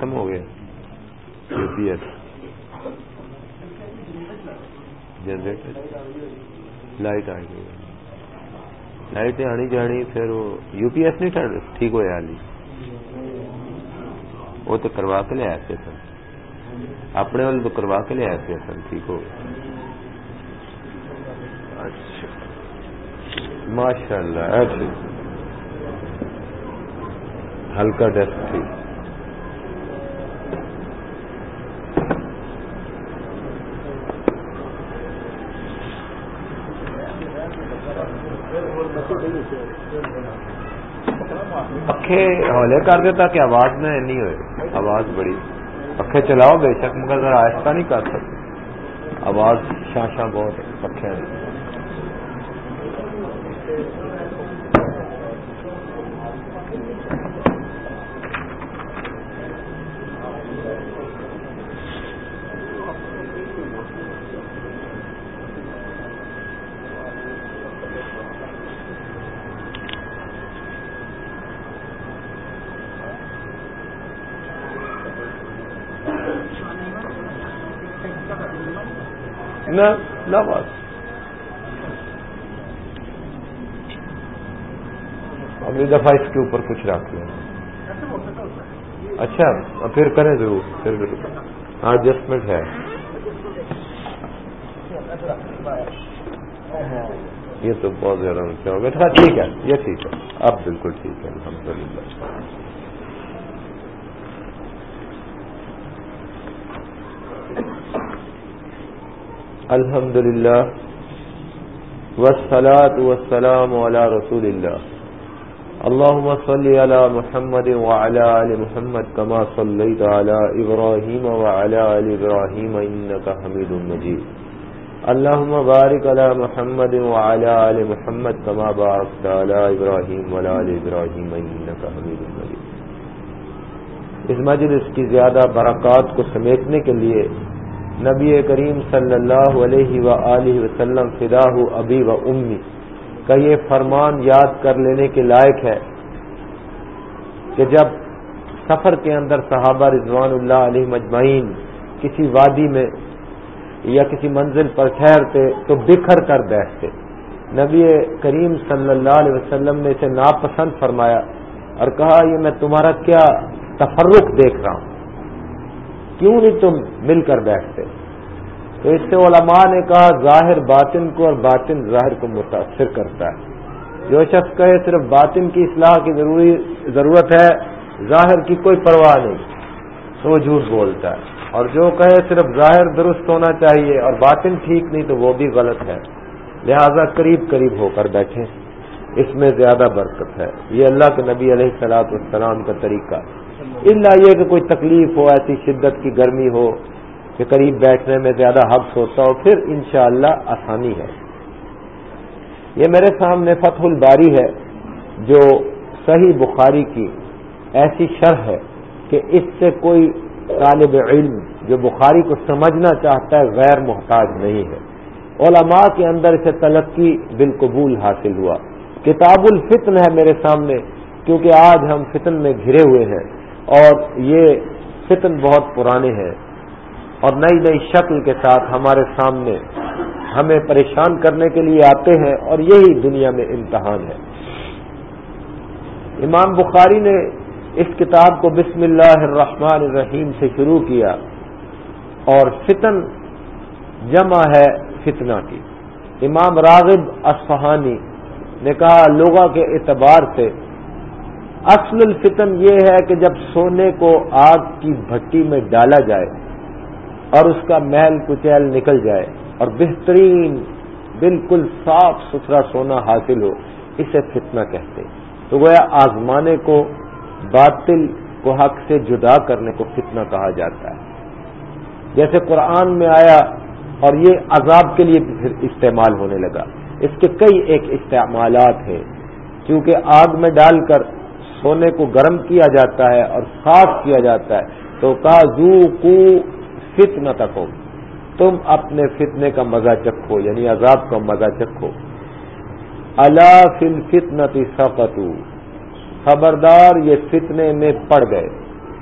ختم ہو گیا۔ You generator. Light آ گئی لائٹ آنی جانی پھر وہ یو پی ایس نہیں ٹھیک ہوا حالی وہ تو کروا کے لے آئے سن اپنے والے تو کروا کے لے آئے سن ٹھیک ہو۔ اچھا۔ ماشاء اللہ ایسے ہلکا ڈیسک ٹھیک۔ پکھے ہولے کر دیتا کہ آواز میں نہیں ہوئے۔ آواز بڑی۔ پکھے چلاؤ بے شک، مگر ذرا آہستہ نہیں کر سکتے۔ آواز شاہ شاہ بہت پکھے نہ بس اگلی دفعہ اس کے اوپر کچھ رکھ لیں اچھا پھر کریں ضرور، پھر ضرور۔ ہاں ایڈجسٹمنٹ ہے۔ یہ تو بہت زیادہ اونچا ہو گیا۔ ٹھیک ہے، یہ ٹھیک ہے۔ اب بالکل ٹھیک ہے الحمد للہ الحمد للہ وسلاۃ وسلام علی رسول اللہ اللهم صل على محمد وعلى آل محمد كما صليت على إبراهيم وعلى آل إبراهيم إنك حميد مجيد اللهم بارك على محمد وعلى آل محمد كما باركت على إبراهيم وعلى آل إبراهيم إنك حميد مجيد اس مجلس کی زیادہ برکات کو سمیٹنے کے لیے نبی کریم صلی اللہ علیہ و وسلم فدا ابی و امی، کا یہ فرمان یاد کر لینے کے لائق ہے کہ جب سفر کے اندر صحابہ رضوان اللہ علیہ مجمعین کسی وادی میں یا کسی منزل پر ٹھہرتے تو بکھر کر بیٹھتے۔ نبی کریم صلی اللہ علیہ وسلم نے اسے ناپسند فرمایا اور کہا، یہ میں تمہارا کیا تفرق دیکھ رہا ہوں؟ کیوں نہیں تم مل کر بیٹھتے؟ تو اس سے علماء نے کہا، ظاہر باطن کو اور باطن ظاہر کو متاثر کرتا ہے۔ جو شخص کہے صرف باطن کی اصلاح کی ضروری ضرورت ہے، ظاہر کی کوئی پرواہ نہیں، تو وہ جھوٹ بولتا ہے۔ اور جو کہے صرف ظاہر درست ہونا چاہیے اور باطن ٹھیک نہیں، تو وہ بھی غلط ہے۔ لہذا قریب قریب ہو کر بیٹھے اس میں زیادہ برکت ہے۔ یہ اللہ کے نبی علیہ السلاط والسلام کا طریقہ۔ اللہ یہ کہ کوئی تکلیف ہو، ایسی شدت کی گرمی ہو کہ قریب بیٹھنے میں زیادہ حفظ ہوتا ہو، پھر انشاءاللہ آسانی ہے۔ یہ میرے سامنے فتح الباری ہے جو صحیح بخاری کی ایسی شرح ہے کہ اس سے کوئی طالب علم جو بخاری کو سمجھنا چاہتا ہے غیر محتاج نہیں ہے۔ علماء کے اندر اسے تلقی بالقبول حاصل ہوا۔ کتاب الفتن ہے میرے سامنے، کیونکہ آج ہم فتن میں گھرے ہوئے ہیں۔ اور یہ فتن بہت پرانے ہیں اور نئی نئی شکل کے ساتھ ہمارے سامنے ہمیں پریشان کرنے کے لیے آتے ہیں اور یہی دنیا میں امتحان ہے۔ امام بخاری نے اس کتاب کو بسم اللہ الرحمن الرحیم سے شروع کیا اور فتن جمع ہے فتنہ کی۔ امام راغب اصفہانی نے کہا لوگوں کے اعتبار سے اصل الفتن یہ ہے کہ جب سونے کو آگ کی بھٹی میں ڈالا جائے اور اس کا محل کچیل نکل جائے اور بہترین بالکل صاف ستھرا سونا حاصل ہو، اسے فتنہ کہتے تو گویا آزمانے کو، باطل کو حق سے جدا کرنے کو فتنہ کہا جاتا ہے۔ جیسے قرآن میں آیا اور یہ عذاب کے لیے پھر استعمال ہونے لگا۔ اس کے کئی ایک استعمالات ہیں۔ کیونکہ آگ میں ڈال کر سونے کو گرم کیا جاتا ہے اور صاف کیا جاتا ہے تو کا زو کو فتنا تک ہو تم اپنے فتنے کا مزہ چکھو یعنی عذاب کا مزہ چکھو۔ اللہ فل فتنتی سفتو خبردار یہ فتنے میں پڑ گئے،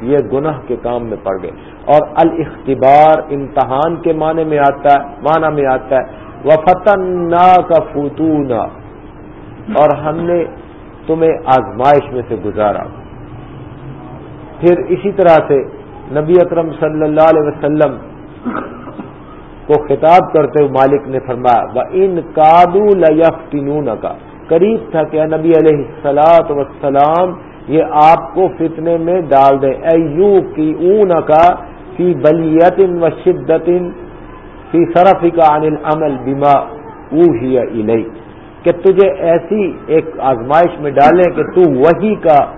یہ گناہ کے کام میں پڑ گئے۔ اور الاختبار امتحان کے معنی میں آتا ہے، معنی میں آتا ہے وفتن کا فتونا۔ اور ہم نے تمہیں آزمائش میں سے گزارا۔ پھر اسی طرح سے نبی اکرم صلی اللہ علیہ وسلم کو خطاب کرتے ہوئے مالک نے فرمایا وہ ان کادو لفنون کا قریب تھا کہ نبی علیہ السلاط وسلام یہ آپ کو فتنے میں ڈال دیں۔ ایو کی اون کا فی بلیت و شدت فی صرف کا انل عمل بیما اوہی کہ تجھے ایسی ایک آزمائش میں ڈالیں کہ تو وہی کا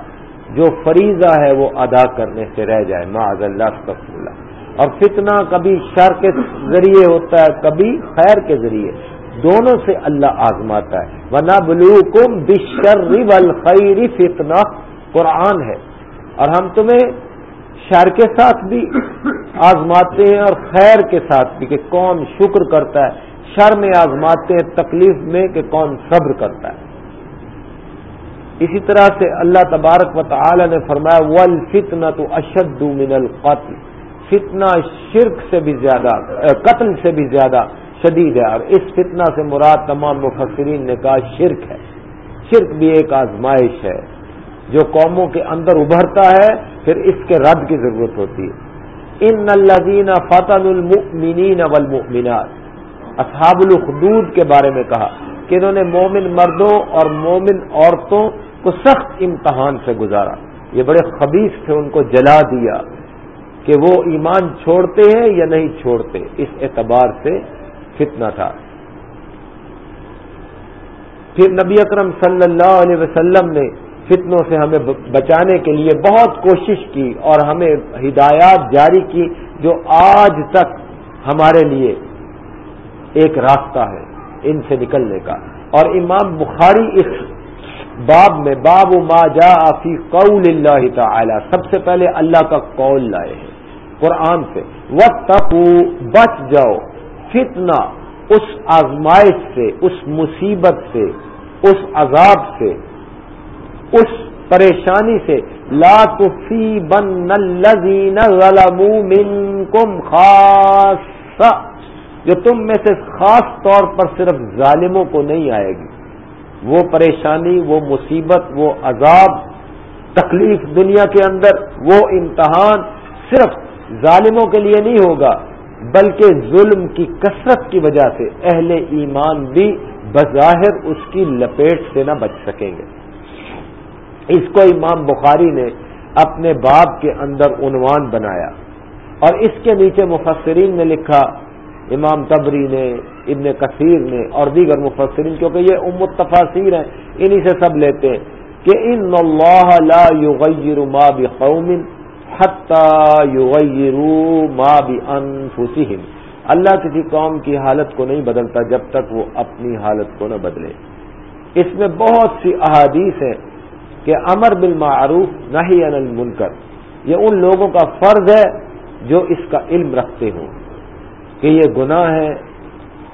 جو فریضہ ہے وہ ادا کرنے سے رہ جائے۔ معذ اللہ اللہ اور فتنہ کبھی شر کے ذریعے ہوتا ہے، کبھی خیر کے ذریعے۔ دونوں سے اللہ آزماتا ہے۔ ورنہ بلو کم بشر خیری فتنا قرآن ہے۔ اور ہم تمہیں شر کے ساتھ بھی آزماتے ہیں اور خیر کے ساتھ بھی کہ کون شکر کرتا ہے۔ شر میں آزماتے ہیں، تکلیف میں کہ کون صبر کرتا ہے۔ اسی طرح سے اللہ تبارک و تعالی نے فرمایا ول فتنا تو اشد من القتل۔ فتنہ شرک سے بھی زیادہ قتل سے بھی زیادہ شدید ہے۔ اور اس فتنہ سے مراد تمام مفسرین نے کہا، شرک ہے۔ شرک بھی ایک آزمائش ہے۔ جو قوموں کے اندر ابھرتا ہے، پھر اس کے رد کی ضرورت ہوتی ہے۔ ان الزین فتح المؤمنین والمؤمنات۔ اصحاب الخدود کے بارے میں کہا کہ انہوں نے مومن مردوں اور مومن عورتوں کو سخت امتحان سے گزارا۔ یہ بڑے خبیص تھے، ان کو جلا دیا کہ وہ ایمان چھوڑتے ہیں یا نہیں چھوڑتے۔ اس اعتبار سے فتنہ تھا۔ پھر نبی اکرم صلی اللہ علیہ وسلم نے فتنوں سے ہمیں بچانے کے لیے بہت کوشش کی اور ہمیں ہدایات جاری کی جو آج تک ہمارے لیے ایک راستہ ہے ان سے نکلنے کا۔ اور امام بخاری اس باب میں باب ما جا فی قول اللہ تعالی، سب سے پہلے اللہ کا قول لائے ہیں قرآن سے۔ و بچ جاؤ۔ فتنا اس آزمائش سے، اس مصیبت سے، اس عذاب سے، اس پریشانی سے۔ لا تفی بن الذین ظلموا منکم خاص جو تم میں سے خاص طور پر صرف ظالموں کو نہیں آئے گی۔ وہ پریشانی، وہ مصیبت، وہ عذاب، تکلیف دنیا کے اندر، وہ امتحان صرف ظالموں کے لیے نہیں ہوگا، بلکہ ظلم کی کثرت کی وجہ سے اہل ایمان بھی بظاہر اس کی لپیٹ سے نہ بچ سکیں گے۔ اس کو امام بخاری نے اپنے باپ کے اندر عنوان بنایا اور اس کے نیچے مفسرین نے لکھا امام تبری نے، ابن کثیر نے اور دیگر مفسرین، کیونکہ یہ ام التفاصیر ہیں، انہی سے سب لیتے ہیں کہ ان اللہ لا یغیر ما بقوم حتی یغیروا ما بانفسهم اللہ کسی قوم کی حالت کو نہیں بدلتا جب تک وہ اپنی حالت کو نہ بدلے۔ اس میں بہت سی احادیث ہیں کہ امر بالمعروف نہیں عن المنکر۔ یہ ان لوگوں کا فرض ہے جو اس کا علم رکھتے ہوں۔ کہ یہ گناہ ہے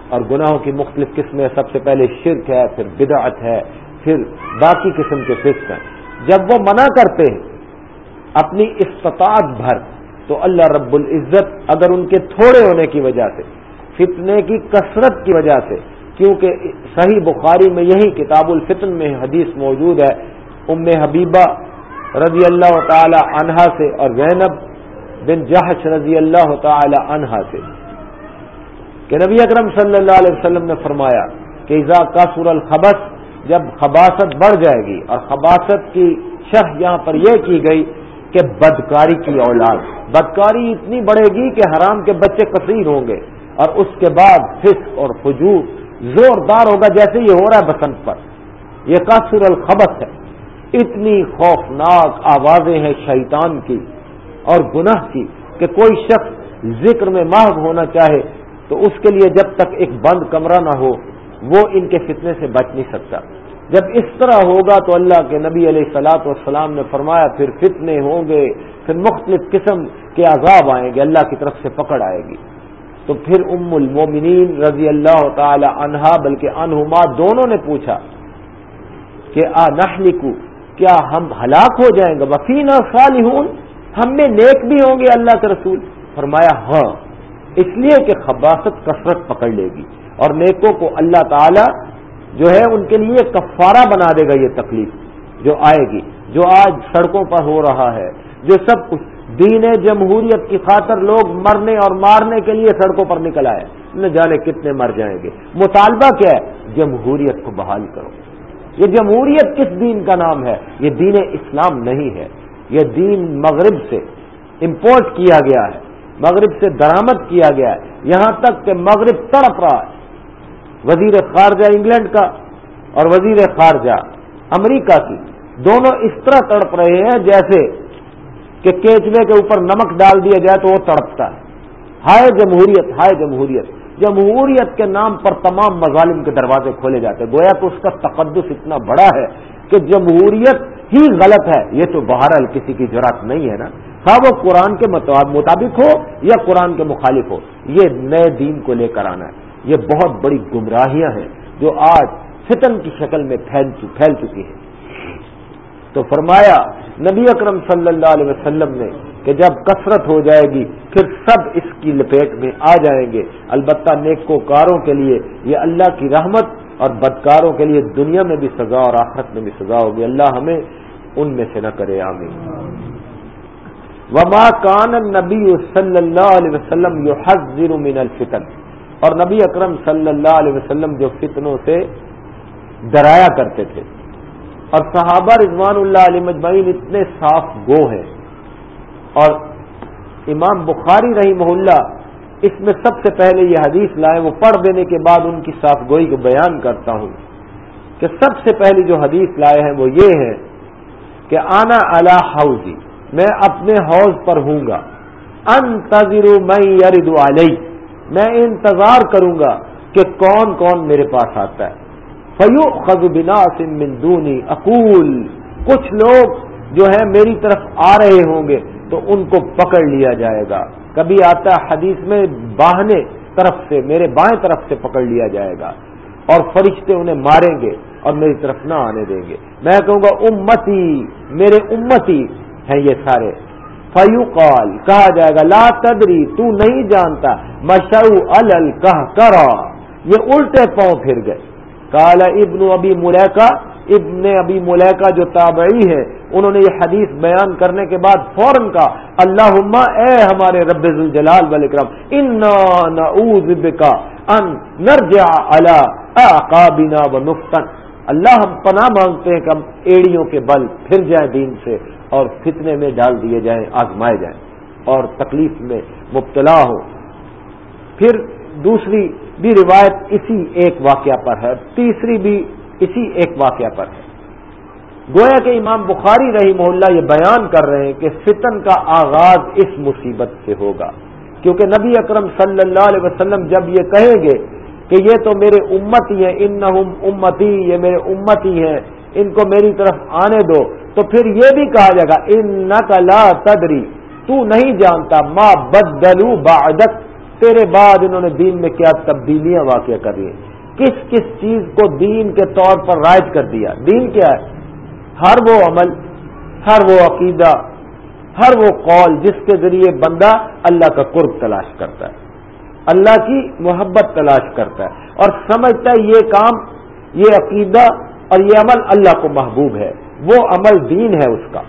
اور گناہوں کی مختلف قسمیں سب سے پہلے شرک ہے، پھر بدعت ہے، پھر باقی قسم کے فسق ہیں۔ جب وہ منع کرتے ہیں، اپنی استطاعت بھر، تو اللہ رب العزت اگر ان کے تھوڑے ہونے کی وجہ سے، فتنے کی کثرت کی وجہ سے، کیونکہ صحیح بخاری میں یہی کتاب الفتن میں حدیث موجود ہے، ام حبیبہ رضی اللہ تعالی عنہا سے اور زینب بن جہش رضی اللہ تعالی عنہا سے۔ کہ نبی اکرم صلی اللہ علیہ وسلم نے فرمایا کہ ایزا کا سور الخبس جب خباست بڑھ جائے گی، اور خباست کی شرح یہاں پر یہ کی گئی کہ بدکاری کی اولاد، بدکاری اتنی بڑھے گی کہ حرام کے بچے کثیر ہوں گے، اور اس کے بعد فسق اور فجور زوردار ہوگا جیسے یہ ہو رہا ہے بسنت پر۔ یہ کاسر الخبس ہے۔ اتنی خوفناک آوازیں ہیں شیطان کی اور گناہ کی کہ کوئی شخص ذکر میں محب ہونا چاہے تو اس کے لیے جب تک ایک بند کمرہ نہ ہو، وہ ان کے فتنے سے بچ نہیں سکتا۔ جب اس طرح ہوگا تو اللہ کے نبی علیہ سلاط والسلام نے فرمایا، پھر فتنے ہوں گے، پھر مختلف قسم کے عذاب آئیں گے، اللہ کی طرف سے پکڑ آئے گی۔ تو پھر ام المومنین رضی اللہ تعالی عنہا، بلکہ انہما دونوں نے پوچھا کہ آ نہ کیا ہم ہلاک ہو جائیں گے؟ وفینہ صالحون، ہم میں نیک بھی ہوں گے اللہ کے رسول؟ فرمایا ہاں۔ اس لیے کہ خباست کثرت پکڑ لے گی اور نیکوں کو اللہ تعالی جو ہے ان کے لیے کفارہ بنا دے گا یہ تکلیف جو آئے گی، جو آج سڑکوں پر ہو رہا ہے، جو سب کچھ۔ دین جمہوریت کی خاطر لوگ مرنے اور مارنے کے لیے سڑکوں پر نکل آئے۔ نہ جانے کتنے مر جائیں گے۔ مطالبہ کیا ہے؟ جمہوریت کو بحال کرو۔ یہ جمہوریت کس دین کا نام ہے؟ یہ دین اسلام نہیں ہے۔ یہ دین مغرب سے امپورٹ کیا گیا ہے۔ مغرب سے درامد کیا گیا ہے۔ یہاں تک کہ مغرب تڑپ رہا ہے۔ وزیر خارجہ انگلینڈ کا اور وزیر خارجہ امریکہ کی۔ دونوں اس طرح تڑپ رہے ہیں جیسے کہ کیچوے کے اوپر نمک ڈال دیا جائے تو وہ تڑپتا ہے۔ ہائے جمہوریت ہائے جمہوریت۔ جمہوریت کے نام پر تمام مظالم کے دروازے کھولے جاتے ہیں۔ گویا کہ اس کا تقدس اتنا بڑا ہے کہ جمہوریت ہی غلط ہے۔ یہ تو بہرحال کسی کی ضرورت نہیں ہے نا۔ ہاں وہ قرآن کے مطابق ہو یا قرآن کے مخالف ہو؟ یہ نئے دین کو لے کر آنا ہے۔ یہ بہت بڑی گمراہیاں ہیں جو آج فتن کی شکل میں پھیل چکی ہیں۔ تو فرمایا، نبی اکرم صلی اللہ علیہ وسلم نے کہ جب کثرت ہو جائے گی، پھر سب اس کی لپیٹ میں آ جائیں گے۔ البتہ نیکو کاروں کے لیے یہ اللہ کی رحمت اور بدکاروں کے لیے دنیا میں بھی سزا اور آخرت میں بھی سزا ہوگی۔ اللہ ہمیں ان میں سے نہ کرے، آمین۔ وما کان نبی صلی اللہ علیہ وسلم یو من الفتن۔ اور نبی اکرم صلی اللہ علیہ وسلم جو فتنوں سے ڈرایا کرتے تھے۔ اور صحابہ رضوان اللہ علیہ مجمعین اتنے صاف گو ہیں۔ اور امام بخاری رہی محلہ اس میں سب سے پہلے یہ حدیث لائے، وہ پڑھ دینے کے بعد ان کی صاف گوئی کو بیان کرتا ہوں۔ کہ سب سے پہلی جو حدیث لائے ہیں وہ یہ ہے کہ آنا اللہ ہاؤزی میں اپنے حوض پر ہوں گا۔ انتظر میں یرد علیہ میں انتظار کروں گا کہ کون کون میرے پاس آتا ہے۔ فیو خز بنا سندونی اقول، کچھ لوگ جو ہے میری طرف آ رہے ہوں گے تو ان کو پکڑ لیا جائے گا۔ کبھی آتا ہے حدیث میں باہنے طرف سے، میرے بائیں طرف سے پکڑ لیا جائے گا اور فرشتے انہیں ماریں گے اور میری طرف نہ آنے دیں گے۔ میں کہوں گا، امتی، میرے امتی ہیں یہ سارے۔ فیو قال کہا جائے گا، لا تدری، تو نہیں جانتا۔ مشو ال کرا یہ الٹے پاؤں پھر گئے۔ کالا ابن ابی مریکا ابن ابی ملیکا جو تابعی ہے انہوں نے یہ حدیث بیان کرنے کے بعد فوراً کا اللہ اے ہمارے رب الجلال والاکرام ان کا ان نرجع اقابنا و نفتن اللہ ہم پناہ مانگتے ہیں کہ ہم ایڑیوں کے بل پھر جائیں دین سے۔ اور فتنے میں ڈال دیے جائیں، آزمائے جائیں اور تکلیف میں مبتلا ہو پھر دوسری بھی روایت اسی ایک واقعہ پر ہے، تیسری بھی اسی ایک واقعہ پر ہے۔ گویا کہ امام بخاری رہی محلہ یہ بیان کر رہے ہیں کہ فتن کا آغاز اس مصیبت سے ہوگا۔ کیونکہ نبی اکرم صلی اللہ علیہ وسلم جب یہ کہیں گے کہ یہ تو میرے امت ہی ہیں ان امتی، یہ میرے امت ہی ہیں، ان کو میری طرف آنے دو تو پھر یہ بھی کہا جائے گا ان لا تدری تو نہیں جانتا، ما بدلو بعدک تیرے بعد انہوں نے دین میں کیا تبدیلیاں واقع کر لی کس کس چیز کو دین کے طور پر رائج کر دیا؟ دین کیا ہے؟ ہر وہ عمل، ہر وہ عقیدہ، ہر وہ قول جس کے ذریعے بندہ اللہ کا قرب تلاش کرتا ہے۔ اللہ کی محبت تلاش کرتا ہے۔ اور سمجھتا ہے یہ کام، یہ عقیدہ اور یہ عمل اللہ کو محبوب ہے۔ وہ عمل دین ہے اس کا۔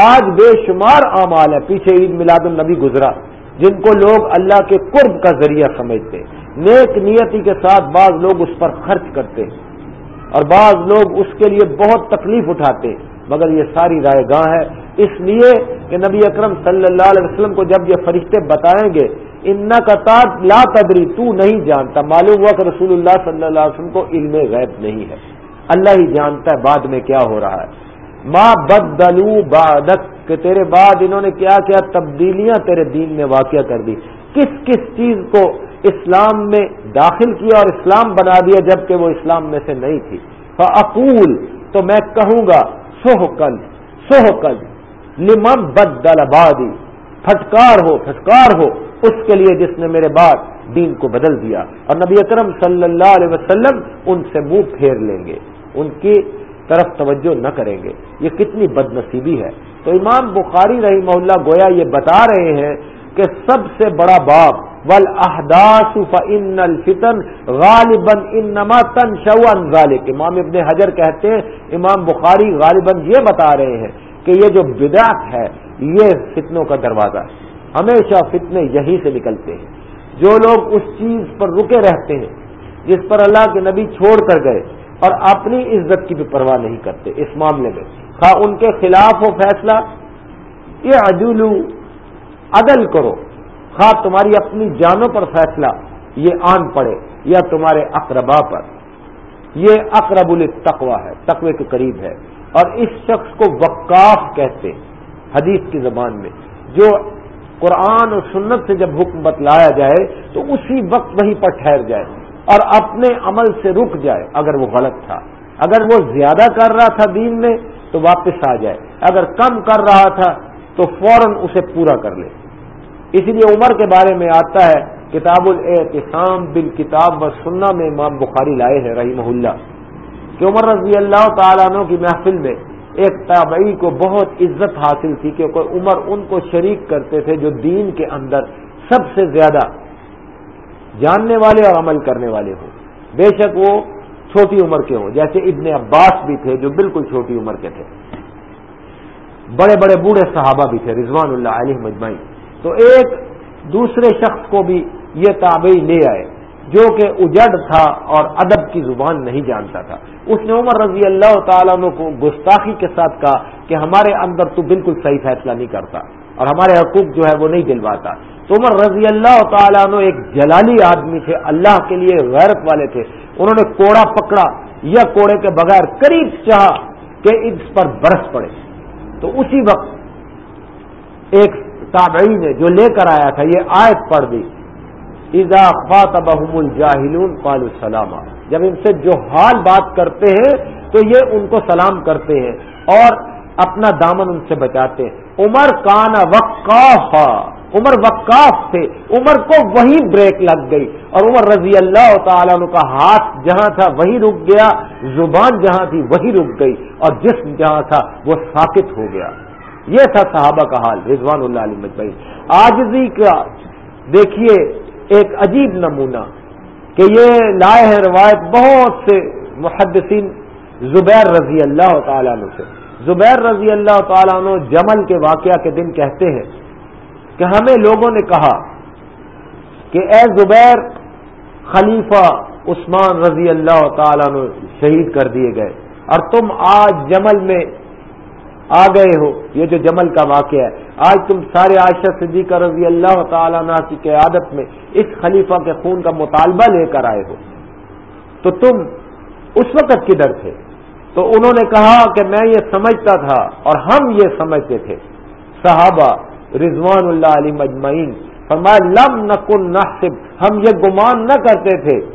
آج بے شمار اعمال ہے پیچھے عید میلاد النبی گزرا، جن کو لوگ اللہ کے قرب کا ذریعہ سمجھتے نیک نیتی کے ساتھ بعض لوگ اس پر خرچ کرتے اور بعض لوگ اس کے لیے بہت تکلیف اٹھاتے مگر یہ ساری رائے گاہ ہے۔ اس لیے کہ نبی اکرم صلی اللہ علیہ وسلم کو جب یہ فرشتے بتائیں گے ان کا لا تدری، تو نہیں جانتا۔ معلوم ہوا کہ رسول اللہ صلی اللہ علیہ وسلم کو علم غیب نہیں ہے۔ اللہ ہی جانتا ہے بعد میں کیا ہو رہا ہے۔ ماں بدلو بادک کہ تیرے بعد انہوں نے کیا کیا، تبدیلیاں تیرے دین میں واقع کر دی۔ کس کس چیز کو اسلام میں داخل کیا اور اسلام بنا دیا جبکہ وہ اسلام میں سے نہیں تھی۔ فعقول تو میں کہوں گا سوہ کل سوہ کل لمن بدل آبادی پھٹکار ہو پھٹکار ہو اس کے لیے جس نے میرے بعد دین کو بدل دیا۔ اور نبی اکرم صلی اللہ علیہ وسلم ان سے منہ پھیر لیں گے۔ ان کی طرف توجہ نہ کریں گے۔ یہ کتنی بد نصیبی ہے۔ تو امام بخاری رحیم اللہ گویا یہ بتا رہے ہیں کہ سب سے بڑا باب ول احداث ان الفتن غالباً انما تن شوان ذالک امام ابن حجر کہتے ہیں، امام بخاری غالباً یہ بتا رہے ہیں کہ یہ جو بدعت ہے، یہ فتنوں کا دروازہ ہے۔ ہمیشہ فتنے یہی سے نکلتے ہیں۔ جو لوگ اس چیز پر رکے رہتے ہیں، جس پر اللہ کے نبی چھوڑ کر گئے اور اپنی عزت کی بھی پرواہ نہیں کرتے اس معاملے میں۔ خواہ ان کے خلاف ہو فیصلہ، یہ عجولو عدل کرو۔ خواہ تمہاری اپنی جانوں پر فیصلہ یہ آن پڑے یا تمہارے اقربا پر۔ یہ اقرب التقوا ہے، تقوی کے قریب ہے۔ اور اس شخص کو وقاف کہتے حدیث کی زبان میں۔ جو قرآن اور سنت سے جب حکم بتلایا جائے تو اسی وقت وہیں پر ٹھہر جائے۔ اور اپنے عمل سے رک جائے اگر وہ غلط تھا۔ اگر وہ زیادہ کر رہا تھا دین میں تو واپس آ جائے۔ اگر کم کر رہا تھا تو فوراً اسے پورا کر لے۔ اسی لیے عمر کے بارے میں آتا ہے، کتاب الاحتسام بال کتاب و سننا میں امام بخاری لائے ہیں رحیم اللہ۔ کہ عمر رضی اللہ تعالیٰ عنہ کی محفل میں ایک تابعی کو بہت عزت حاصل تھی کہ عمر ان کو شریک کرتے تھے جو دین کے اندر سب سے زیادہ جاننے والے اور عمل کرنے والے ہوں۔ بے شک وہ چھوٹی عمر کے ہوں، جیسے ابن عباس بھی تھے جو بالکل چھوٹی عمر کے تھے۔ بڑے بڑے بوڑھے صحابہ بھی تھے، رضوان اللہ علیہ مجمعی تو ایک دوسرے شخص کو بھی یہ تابعی لے آئے، جو کہ اجڑ تھا اور ادب کی زبان نہیں جانتا تھا۔ اس نے عمر رضی اللہ تعالیٰ عنہ کو گستاخی کے ساتھ کہا کہ ہمارے اندر تو بالکل صحیح فیصلہ نہیں کرتا۔ اور ہمارے حقوق جو ہے وہ نہیں دلواتا۔ تو عمر رضی اللہ تعالیٰ عنہ ایک جلالی آدمی تھے، اللہ کے لیے غیرت والے تھے۔ انہوں نے کوڑا پکڑا یا کوڑے کے بغیر قریب چاہا کہ اس پر برس پڑے۔ تو اسی وقت ایک تابعی نے جو لے کر آیا تھا، یہ آیت پڑھ دی۔ ایزا خاطبہم الجاہلون قالوا سلاما۔ جب ان سے جو حال بات کرتے ہیں تو یہ ان کو سلام کرتے ہیں۔ اور اپنا دامن ان سے بچاتے عمر کانا وقاف، عمر وقاف تھے۔ عمر کو وہی بریک لگ گئی۔ اور عمر رضی اللہ تعالیٰ عنہ کا ہاتھ جہاں تھا وہی رک گیا، زبان جہاں تھی وہی رک گئی۔ اور جسم جہاں تھا وہ ساکت ہو گیا۔ یہ تھا صحابہ کا حال، رضوان اللہ علیہ مجبئی آجزی کا دیکھیے ایک عجیب نمونہ کہ یہ لائے ہے روایت بہت سے محدثین زبیر رضی اللہ تعالیٰ عنہ سے۔ زبیر رضی اللہ تعالیٰ عنہ جمل کے واقعہ کے دن کہتے ہیں کہ ہمیں لوگوں نے کہا کہ اے زبیر خلیفہ عثمان رضی اللہ تعالیٰ عنہ شہید کر دیے گئے اور تم آج جمل میں آ گئے ہو۔ یہ جو جمل کا واقعہ ہے۔ آج تم سارے عائشہ صدیقہ رضی اللہ تعالیٰ عنہ کی قیادت میں اس خلیفہ کے خون کا مطالبہ لے کر آئے ہو۔ تو تم اس وقت کدھر تھے؟ تو انہوں نے کہا کہ میں یہ سمجھتا تھا اور ہم یہ سمجھتے تھے۔ صحابہ رضوان اللہ علی مجمعین فرمایا، لم نکن نحسب، ہم یہ گمان نہ کرتے تھے۔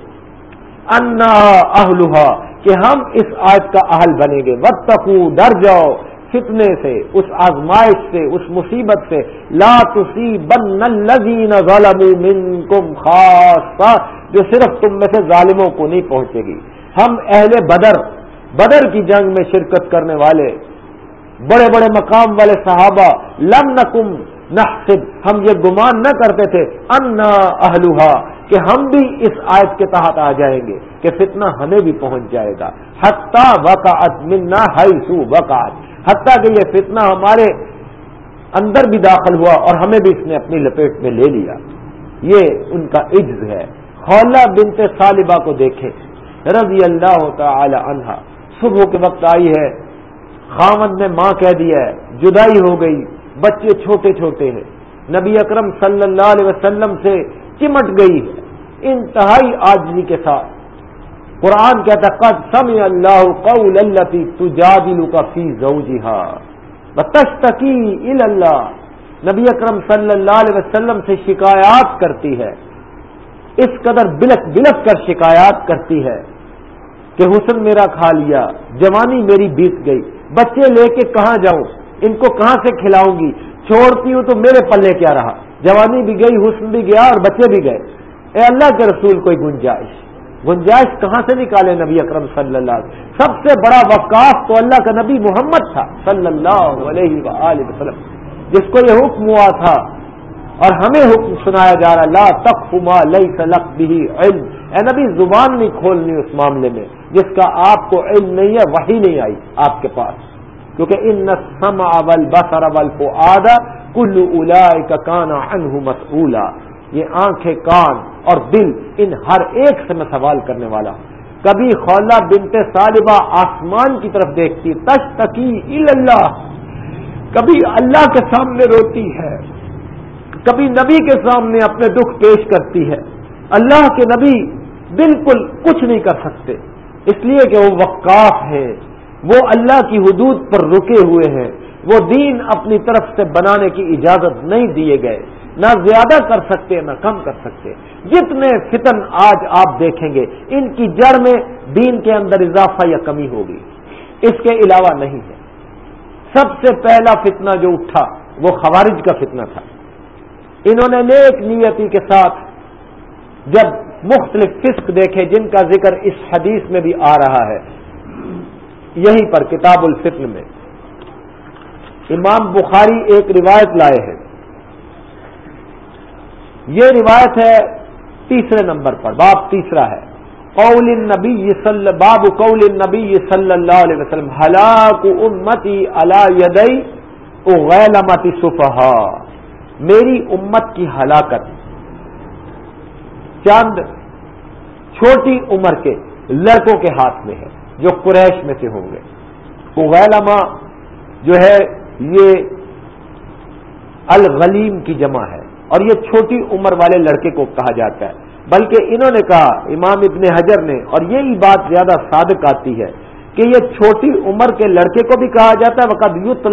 انا اہلوہا کہ ہم اس آیت کا اہل بنیں گے۔ وقت ڈر جاؤ۔ فتنے سے، اس آزمائش سے، اس مصیبت سے۔ لا تصیبن الذین ظلموا منکم خاصا جو صرف تم میں سے ظالموں کو نہیں پہنچے گی۔ ہم اہل بدر بدر کی جنگ میں شرکت کرنے والے، بڑے بڑے مقام والے صحابہ، لم نکم نحسب، ہم یہ گمان نہ کرتے تھے، انا اہلوہا، کہ ہم بھی اس آیت کے تحت آ جائیں گے، کہ فتنہ ہمیں بھی پہنچ جائے گا۔ حتیٰ وقعت منا ہائی سو وقعت، حتیٰ کہ یہ فتنہ ہمارے اندر بھی داخل ہوا اور ہمیں بھی اس نے اپنی لپیٹ میں لے لیا۔ یہ ان کا عجز ہے۔ خولا بنت صالبہ کو دیکھیں، رضی اللہ تعالی عنہا صبح کے وقت آئی ہے، خامد نے ماں کہہ دیا ہے، جدائی ہو گئی، بچے چھوٹے چھوٹے ہیں۔ نبی اکرم صلی اللہ علیہ وسلم سے چمٹ گئی ہے، انتہائی آجزی کے ساتھ۔ قرآن کہتا قد سمع اللہ قول التي تجادلك في زوجها وتشتكي الى اللہ۔ نبی اکرم صلی اللہ علیہ وسلم سے شکایات کرتی ہے۔ اس قدر بلک بلک کر شکایات کرتی ہے۔ کہ حسن میرا کھا لیا، جوانی میری بیت گئی، بچے لے کے کہاں جاؤں؟ ان کو کہاں سے کھلاؤں گی؟ چھوڑتی ہوں تو میرے پلے کیا رہا؟ جوانی بھی گئی، حسن بھی گیا اور بچے بھی گئے۔ اے اللہ کے رسول، کوئی گنجائش؟ گنجائش کہاں سے نکالے نبی اکرم صلی اللہ علیہ وسلم؟ سب سے بڑا وقاف تو اللہ کا نبی محمد تھا، صلی اللہ علیہ وآلہ وسلم۔ جس کو یہ حکم ہوا تھا اور ہمیں حکم سنایا جا رہا، لا تقما لئی سلق بھی علم۔ اے نبی، زبان نہیں کھولنی اس معاملے میں۔ جس کا آپ کو علم نہیں ہے وہی نہیں آئی آپ کے پاس۔ کیونکہ ان سم اول بسر اول کو آدھا کلو الا کا کانا انہ مسلا یہ آنکھیں، کان اور دل، ان ہر ایک سے میں سوال کرنے والا۔ کبھی خولا بنتے صالبہ آسمان کی طرف دیکھتی تش تکی اللہ کبھی اللہ کے سامنے روتی ہے۔ کبھی نبی کے سامنے اپنے دکھ پیش کرتی ہے۔ اللہ کے نبی بالکل کچھ نہیں کر سکتے۔ اس لیے کہ وہ وقاف ہے، وہ اللہ کی حدود پر رکے ہوئے ہیں۔ وہ دین اپنی طرف سے بنانے کی اجازت نہیں دیے گئے۔ نہ زیادہ کر سکتے، نہ کم کر سکتے۔ جتنے فتن آج آپ دیکھیں گے، ان کی جڑ میں دین کے اندر اضافہ یا کمی ہوگی۔ اس کے علاوہ نہیں ہے۔ سب سے پہلا فتنہ جو اٹھا، وہ خوارج کا فتنہ تھا۔ انہوں نے نیک نیتی کے ساتھ جب مختلف فسق دیکھے جن کا ذکر اس حدیث میں بھی آ رہا ہے۔ یہیں پر کتاب الفطن میں۔ امام بخاری ایک روایت لائے ہیں۔ یہ روایت ہے تیسرے نمبر پر، باب تیسرا ہے۔ قول النبی صلی باب قول النبی صلی اللہ علیہ وسلم، ہلاک امتی اللہ یدئی اغیلمتی صفحا میری امت کی ہلاکت۔ چند چھوٹی عمر کے لڑکوں کے ہاتھ میں ہے، جو قریش میں سے ہوں گے۔ اغیلما جو ہے، یہ الغلیم کی جمع ہے۔ اور یہ چھوٹی عمر والے لڑکے کو کہا جاتا ہے۔ بلکہ انہوں نے کہا، امام ابن حجر نے، اور یہی بات زیادہ صادق آتی ہے کہ یہ چھوٹی عمر کے لڑکے کو بھی کہا جاتا ہے وقت یوت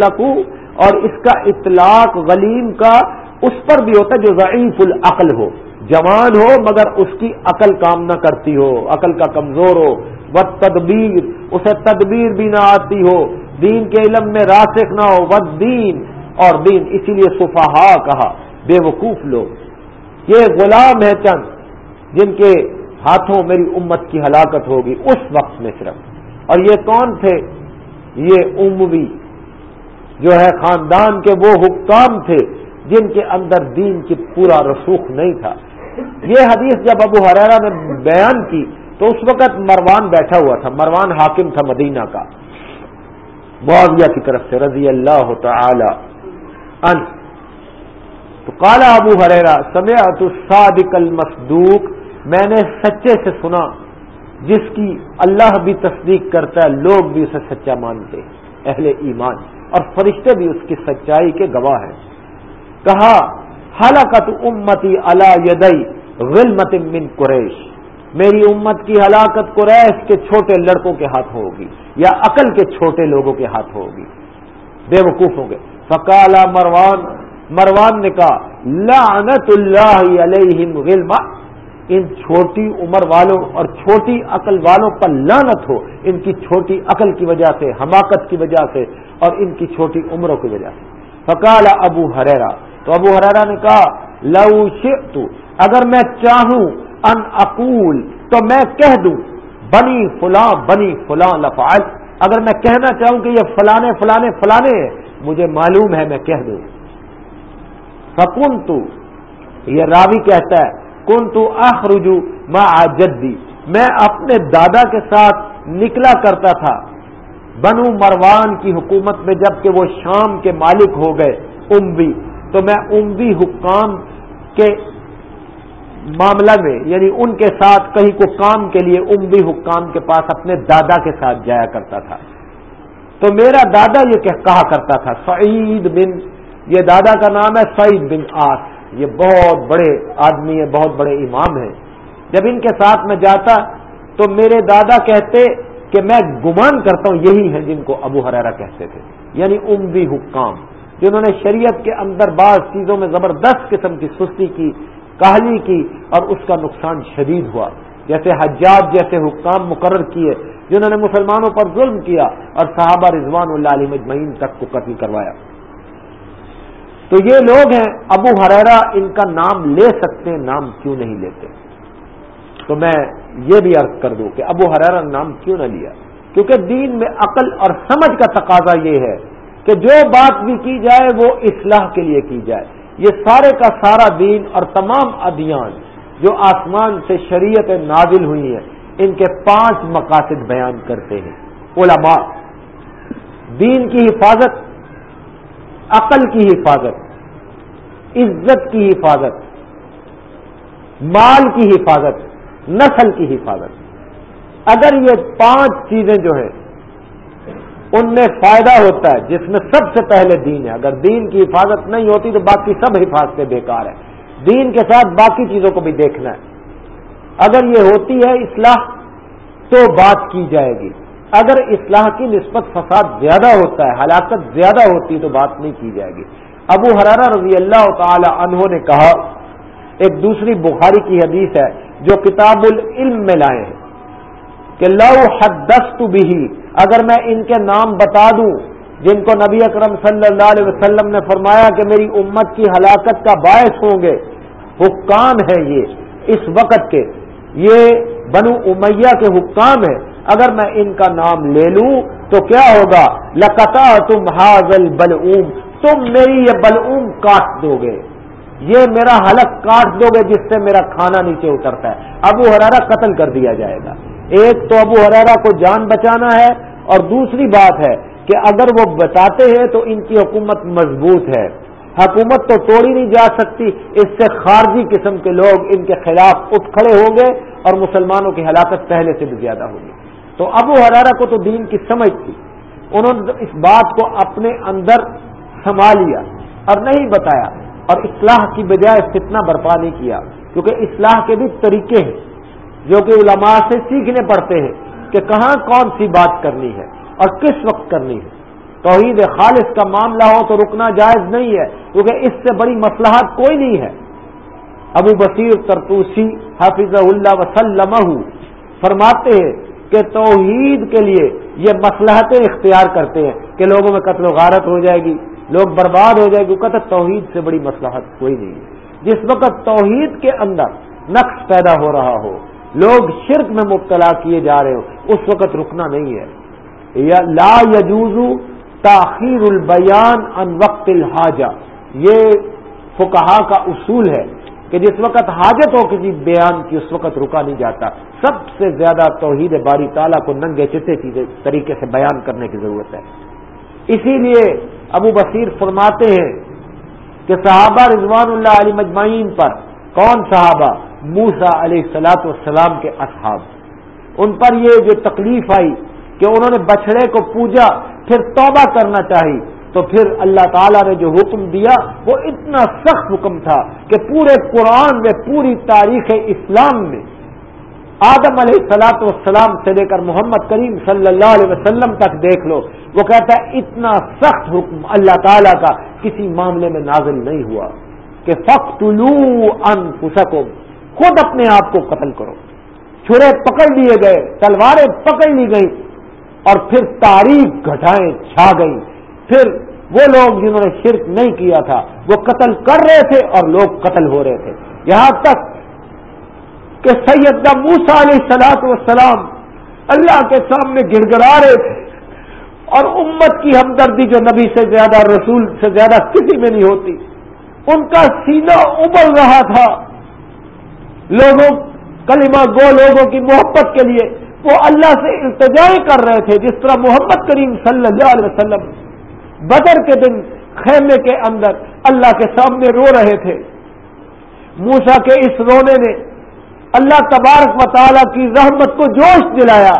اور اس کا اطلاق غلیم کا اس پر بھی ہوتا ہے جو ضعیف العقل ہو۔ جوان ہو مگر اس کی عقل کام نہ کرتی ہو، عقل کا کمزور ہو۔ و تدبیر اسے تدبیر بھی نہ آتی ہو۔ دین کے علم میں راسخ نہ ہو۔ و دین اور دین اسی لیے صفحا کہا، بے وقوف لوگ۔ یہ غلام ہے چند جن کے ہاتھوں میری امت کی ہلاکت ہوگی، اس وقت میں صرف۔ اور یہ کون تھے؟ یہ اموی جو ہے خاندان کے وہ حکام تھے جن کے اندر دین کی پورا رسوخ نہیں تھا۔ یہ حدیث جب ابو حرارا نے بیان کی تو اس وقت مروان بیٹھا ہوا تھا، مروان حاکم تھا مدینہ کا۔ معاویہ کی طرف سے رضی اللہ تعالی ان تو کالا ابو حریرا سمیعت الصادق المصدوق، میں نے سچے سے سنا، جس کی اللہ بھی تصدیق کرتا ہے، لوگ بھی اسے سچا مانتے اہل ایمان، اور فرشتے بھی اس کی سچائی کے گواہ ہیں۔ کہا ہلاکت امتی اللہ یدئی غلمت من قریش۔ میری امت کی ہلاکت قریش کے چھوٹے لڑکوں کے ہاتھ ہوگی یا عقل کے چھوٹے لوگوں کے ہاتھ ہوگی۔ بے وقوف ہوں گے۔ فکالا مروان مروان نے کہا، لعنت اللہ علیہم غلما۔ ان چھوٹی عمر والوں اور چھوٹی عقل والوں پر لانت ہو۔ ان کی چھوٹی عقل کی وجہ سے، حماقت کی وجہ سے اور ان کی چھوٹی عمروں کی وجہ سے۔ فکالا ابو ہریرا تو ابو حرارا نے کہا، لو شئت، اگر میں چاہوں ان اقول، تو میں کہہ دوں، بنی فلاں بنی فلاں لفعل۔ اگر میں کہنا چاہوں کہ یہ فلانے فلانے فلانے مجھے معلوم ہے میں کہہ دوں۔ فکن تو یہ راوی کہتا ہے کن تو آخرجو ماں میں اپنے دادا کے ساتھ نکلا کرتا تھا۔ بنو مروان کی حکومت میں جبکہ وہ شام کے مالک ہو گئے امبی تو میں عمدی حکام کے معاملہ میں یعنی ان کے ساتھ کہیں کو کام کے لیے عمدی حکام کے پاس اپنے دادا کے ساتھ جایا کرتا تھا۔ تو میرا دادا یہ کہا کرتا تھا، سعید بن، یہ دادا کا نام ہے سعید بن آس۔ یہ بہت بڑے آدمی ہے بہت بڑے امام ہیں۔ جب ان کے ساتھ میں جاتا تو میرے دادا کہتے کہ میں گمان کرتا ہوں یہی ہے جن کو ابو حرارا کہتے تھے یعنی عمدی حکام، جنہوں نے شریعت کے اندر بعض چیزوں میں زبردست قسم کی سستی کی، کاہلی کی اور اس کا نقصان شدید ہوا۔ جیسے حجاج جیسے حکام مقرر کیے، جنہوں نے مسلمانوں پر ظلم کیا اور صحابہ رضوان اللہ علیہ مجمعین تک کو قتل کروایا۔ تو یہ لوگ ہیں، ابو حریرا ان کا نام لے سکتے ہیں نام کیوں نہیں لیتے؟ تو میں یہ بھی عرض کر دوں کہ ابو حرارہ نام کیوں نہ لیا؟ کیونکہ دین میں عقل اور سمجھ کا تقاضا یہ ہے کہ جو بات بھی کی جائے وہ اصلاح کے لیے کی جائے۔ یہ سارے کا سارا دین اور تمام ادیان جو آسمان سے شریعت نازل ہوئی ہیں، ان کے پانچ مقاصد بیان کرتے ہیں۔ علماء، دین کی حفاظت، عقل کی حفاظت، عزت کی حفاظت، مال کی حفاظت۔ نسل کی حفاظت۔ اگر یہ پانچ چیزیں جو ہیں، ان میں فائدہ ہوتا ہے، جس میں سب سے پہلے دین ہے۔ اگر دین کی حفاظت نہیں ہوتی تو باقی سب حفاظتیں بیکار ہیں۔ دین کے ساتھ باقی چیزوں کو بھی دیکھنا ہے۔ اگر یہ ہوتی ہے اصلاح، تو بات کی جائے گی۔ اگر اصلاح کی نسبت فساد زیادہ ہوتا ہے، ہلاکت زیادہ ہوتی ہے، تو بات نہیں کی جائے گی۔ ابو حرارہ رضی اللہ تعالی عنہ نے کہا، ایک دوسری بخاری کی حدیث ہے جو کتاب العلم میں لائے ہیں، کہ لو حدست بھی اگر میں ان کے نام بتا دوں، جن کو نبی اکرم صلی اللہ علیہ وسلم نے فرمایا کہ میری امت کی ہلاکت کا باعث ہوں گے، حکام ہے یہ، اس وقت کے، یہ بنو امیہ کے حکام ہے، اگر میں ان کا نام لے لوں تو کیا ہوگا؟ لکتا تم حاضل بلعوم تم میری یہ بلعوم کاٹ دو گے۔ یہ میرا حلق کاٹ دو گے جس سے میرا کھانا نیچے اترتا ہے۔ ابو حرارا قتل کر دیا جائے گا۔ ایک تو ابو حرارا کو جان بچانا ہے اور دوسری بات ہے کہ اگر وہ بتاتے ہیں تو ان کی حکومت مضبوط ہے۔ حکومت تو توڑی نہیں جا سکتی، اس سے خارجی قسم کے لوگ ان کے خلاف اٹھ کھڑے ہوں گے اور مسلمانوں کی ہلاکت پہلے سے بھی زیادہ ہوگی۔ تو ابو حرارا کو تو دین کی سمجھ تھی۔ انہوں نے اس بات کو اپنے اندر سنبھالیا اور نہیں بتایا۔ اور اصلاح کی بجائے فتنہ برپا نہیں کیا، کیونکہ اصلاح کے بھی طریقے ہیں، جو کہ علماء سے سیکھنے پڑتے ہیں کہ کہاں کون سی بات کرنی ہے اور کس وقت کرنی ہے۔ توحید خالص کا معاملہ ہو تو رکنا جائز نہیں ہے، کیونکہ اس سے بڑی مسلحات کوئی نہیں ہے۔ ابو بصیر ترتوسی حافظ اللہ وسلم فرماتے ہیں کہ توحید کے لیے یہ مسلحتیں اختیار کرتے ہیں کہ لوگوں میں قتل و غارت ہو جائے گی۔ لوگ برباد ہو جائے گی کہتے توحید سے بڑی مسلحت کوئی نہیں ہے۔ جس وقت توحید کے اندر نقص پیدا ہو رہا ہو، لوگ شرک میں مبتلا کیے جا رہے ہو اس وقت رکنا نہیں ہے۔ یا لا یجوز تاخیر البیان ان وقت الحاجہ۔ یہ فکہ کا اصول ہے کہ جس وقت حاجت ہو کسی بیان کی، اس وقت رکا نہیں جاتا۔ سب سے زیادہ توحید باری تعالیٰ کو ننگے چتے چیزیں، طریقے سے بیان کرنے کی ضرورت ہے۔ اسی لیے ابو بصیر فرماتے ہیں کہ صحابہ رضوان اللہ علی مجمعین پر کون صحابہ؟ موسا علیہ سلاۃ والسلام کے اصحاب۔ ان پر یہ جو تکلیف آئی کہ انہوں نے بچڑے کو پوجا، پھر توبہ کرنا چاہی، تو پھر اللہ تعالیٰ نے جو حکم دیا، وہ اتنا سخت حکم تھا کہ پورے قرآن میں، پوری تاریخ اسلام میں آدم علیہ سلاۃ والسلام سے لے کر محمد کریم صلی اللہ علیہ وسلم تک دیکھ لو، وہ کہتا ہے اتنا سخت حکم اللہ تعالیٰ کا کسی معاملے میں نازل نہیں ہوا کہ فخ ان خود اپنے آپ کو قتل کرو۔ چھرے پکڑ لیے گئے، تلواریں پکڑ لی گئی اور پھر تاریخ گھٹائیں چھا گئی پھر وہ لوگ جنہوں نے شرک نہیں کیا تھا، وہ قتل کر رہے تھے اور لوگ قتل ہو رہے تھے۔ یہاں تک کہ سیدنا موسا علیہ سلاط وسلام اللہ کے سامنے گڑ گڑا رہے تھے اور امت کی ہمدردی جو نبی سے زیادہ رسول سے زیادہ کسی میں نہیں ہوتی، ان کا سینہ ابل رہا تھا۔ لوگوں، کلمہ گو لوگوں کی محبت کے لیے وہ اللہ سے التجائی کر رہے تھے، جس طرح محمد کریم صلی اللہ علیہ وسلم بدر کے دن خیمے کے اندر اللہ کے سامنے رو رہے تھے۔ موسا کے اس رونے نے اللہ تبارک و تعالیٰ کی رحمت کو جوش دلایا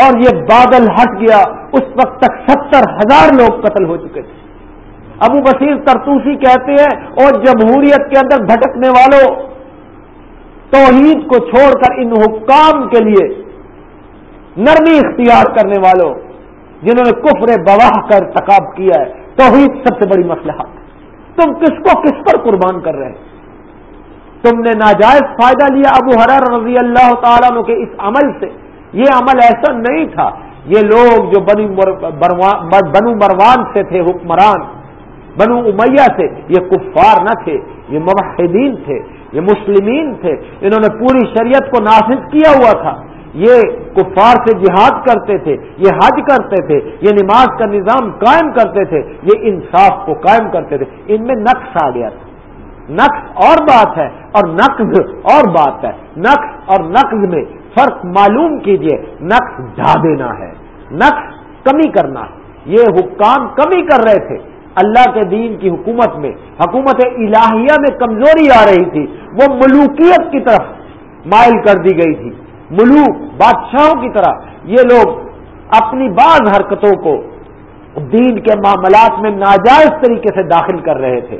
اور یہ بادل ہٹ گیا۔ اس وقت تک ستر ہزار لوگ قتل ہو چکے تھے۔ ابو بصیر ترتوسی کہتے ہیں اور جمہوریت کے اندر بھٹکنے والوں توحید کو چھوڑ کر ان حکام کے لیے نرمی اختیار کرنے والوں جنہوں نے کفر بواہ کر تقاب کیا ہے۔ توحید سب سے بڑی مسئلہ تم کس کو کس پر قربان کر رہے ہیں؟ تم نے ناجائز فائدہ لیا ابو حرار رضی اللہ تعالیٰ کے اس عمل سے۔ یہ عمل ایسا نہیں تھا۔ یہ لوگ جو بنو مروان سے تھے، حکمران، بنو امیہ سے، یہ کفار نہ تھے، یہ موحدین تھے، یہ مسلمین تھے۔ انہوں نے پوری شریعت کو نافذ کیا ہوا تھا۔ یہ کفار سے جہاد کرتے تھے، یہ حج کرتے تھے، یہ نماز کا نظام قائم کرتے تھے، یہ انصاف کو قائم کرتے تھے۔ ان میں نقص آ گیا تھا۔ نقص اور بات ہے اور نقض اور بات ہے نقص اور نقض میں فرق معلوم کیجیے نقص ڈھا دینا ہے نقص کمی کرنا ہے یہ حکام کمی کر رہے تھے اللہ کے دین کی حکومت میں حکومت الہیہ میں کمزوری آ رہی تھی وہ ملوکیت کی طرف مائل کر دی گئی تھی ملوک بادشاہوں کی طرح یہ لوگ اپنی بعض حرکتوں کو دین کے معاملات میں ناجائز طریقے سے داخل کر رہے تھے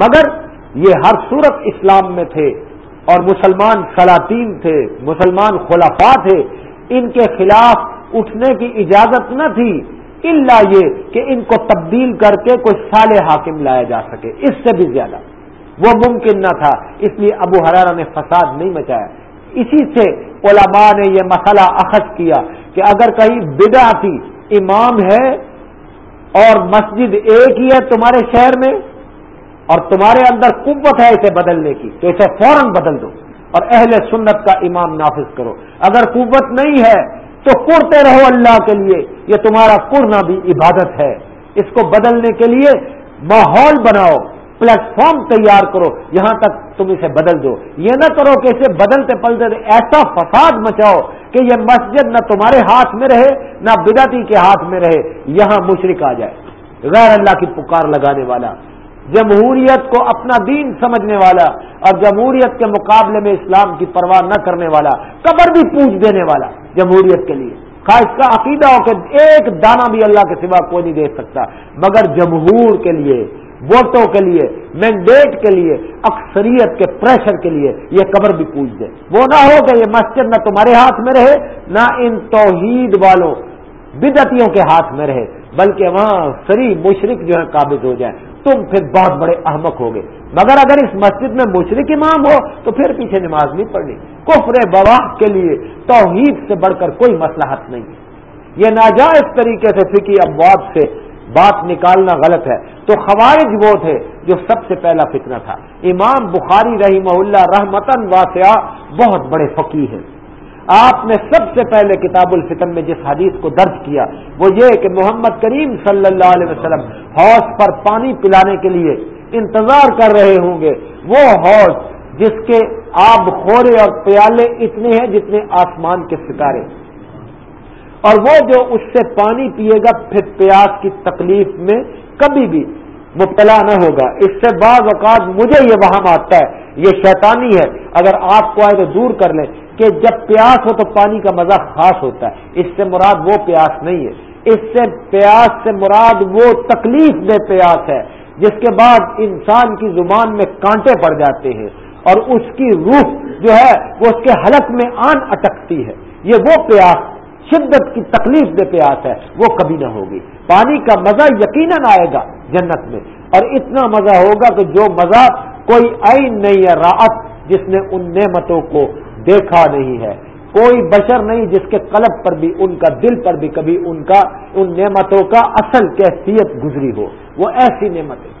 مگر یہ ہر صورت اسلام میں تھے اور مسلمان سلاطین تھے، مسلمان خلافا تھے، ان کے خلاف اٹھنے کی اجازت نہ تھی اللہ یہ کہ ان کو تبدیل کر کے کوئی سال حاکم لایا جا سکے۔ اس سے بھی زیادہ۔ وہ ممکن نہ تھا، اس لیے ابو حرارہ نے فساد نہیں مچایا۔ اسی سے علماء نے یہ مسئلہ اخذ کیا کہ اگر کہیں بدا تھی امام ہے اور مسجد ایک ہی ہے تمہارے شہر میں اور تمہارے اندر قوت ہے اسے بدلنے کی، تو اسے فوراً بدل دو اور اہل سنت کا امام نافذ کرو۔ اگر قوت نہیں ہے تو کرتے رہو اللہ کے لیے، یہ تمہارا کرنا بھی عبادت ہے۔ اس کو بدلنے کے لیے ماحول بناؤ پلیٹ فارم تیار کرو، یہاں تک تم اسے بدل دو۔ یہ نہ کرو کہ اسے بدلتے پلتے ایسا فساد مچاؤ کہ یہ مسجد نہ تمہارے ہاتھ میں رہے، نہ بداتی کے ہاتھ میں رہے، یہاں مشرق آ جائے۔ غیر اللہ کی پکار لگانے والا جمہوریت کو اپنا دین سمجھنے والا اور جمہوریت کے مقابلے میں اسلام کی پرواہ نہ کرنے والا، قبر بھی پوچھ دینے والا جمہوریت کے لیے۔ خاص کا عقیدہ ہو کہ ایک دانہ بھی اللہ کے سوا کوئی نہیں دے سکتا، مگر جمہور کے لیے، ووٹوں کے لیے مینڈیٹ کے لیے، اکثریت کے پریشر کے لیے یہ قبر بھی پوچھ دے۔ وہ نہ ہو کہ یہ مسجد نہ تمہارے ہاتھ میں رہے، نہ ان توحید والوں بدتیوں کے ہاتھ میں رہے، بلکہ وہاں سری مشرق جو ہے قابض ہو جائے تم پھر بہت بڑے احمق ہوگے مگر اگر اس مسجد میں مشرق امام ہو تو پھر پیچھے نماز نہیں پڑھنی۔ کفر بواہ کے لیے توحید سے بڑھ کر کوئی مسلحت نہیں۔ یہ ناجائز طریقے سے فکی ابواب سے بات نکالنا غلط ہے۔ تو خوارج وہ تھے جو سب سے پہلا فتنہ تھا۔ امام بخاری رحمہ اللہ رحمتن واسعہ بہت بڑے فقی ہیں۔ آپ نے سب سے پہلے کتاب الفتن میں جس حدیث کو درج کیا، وہ یہ کہ محمد کریم صلی اللہ علیہ وسلم حوض پر پانی پلانے کے لیے انتظار کر رہے ہوں گے۔ وہ حوض جس کے آب خورے اور پیالے اتنے ہیں جتنے آسمان کے ستارے۔ اور وہ جو اس سے پانی پیے گا، پھر پیاس کی تکلیف میں کبھی بھی مبتلا نہ ہوگا۔ اس سے بعض اوقات مجھے یہ وہاں آتا ہے، یہ شیطانی ہے، اگر آپ کو آئے تو دور کر لیں۔ کہ جب پیاس ہو تو پانی کا مزہ خاص ہوتا ہے۔ اس سے مراد وہ پیاس نہیں ہے۔ اس سے پیاس سے مراد وہ تکلیف دہ پیاس ہے، جس کے بعد انسان کی زبان میں کانٹے پڑ جاتے ہیں اور اس کی روح جو ہے وہ اس کے حلق میں آن اٹکتی ہے۔ یہ وہ پیاس، شدت کی تکلیف دہ پیاس ہے، وہ کبھی نہ ہوگی۔ پانی کا مزہ یقیناً آئے گا جنت میں۔ اور اتنا مزہ ہوگا کہ جو مزہ کوئی عین نہیں ہے راحت جس نے ان نعمتوں کو دیکھا نہیں ہے۔ کوئی بشر نہیں جس کے قلب پر بھی، ان کا دل پر بھی کبھی ان کا، ان نعمتوں کا اصل کیفیت گزری ہو۔ وہ ایسی نعمت ہے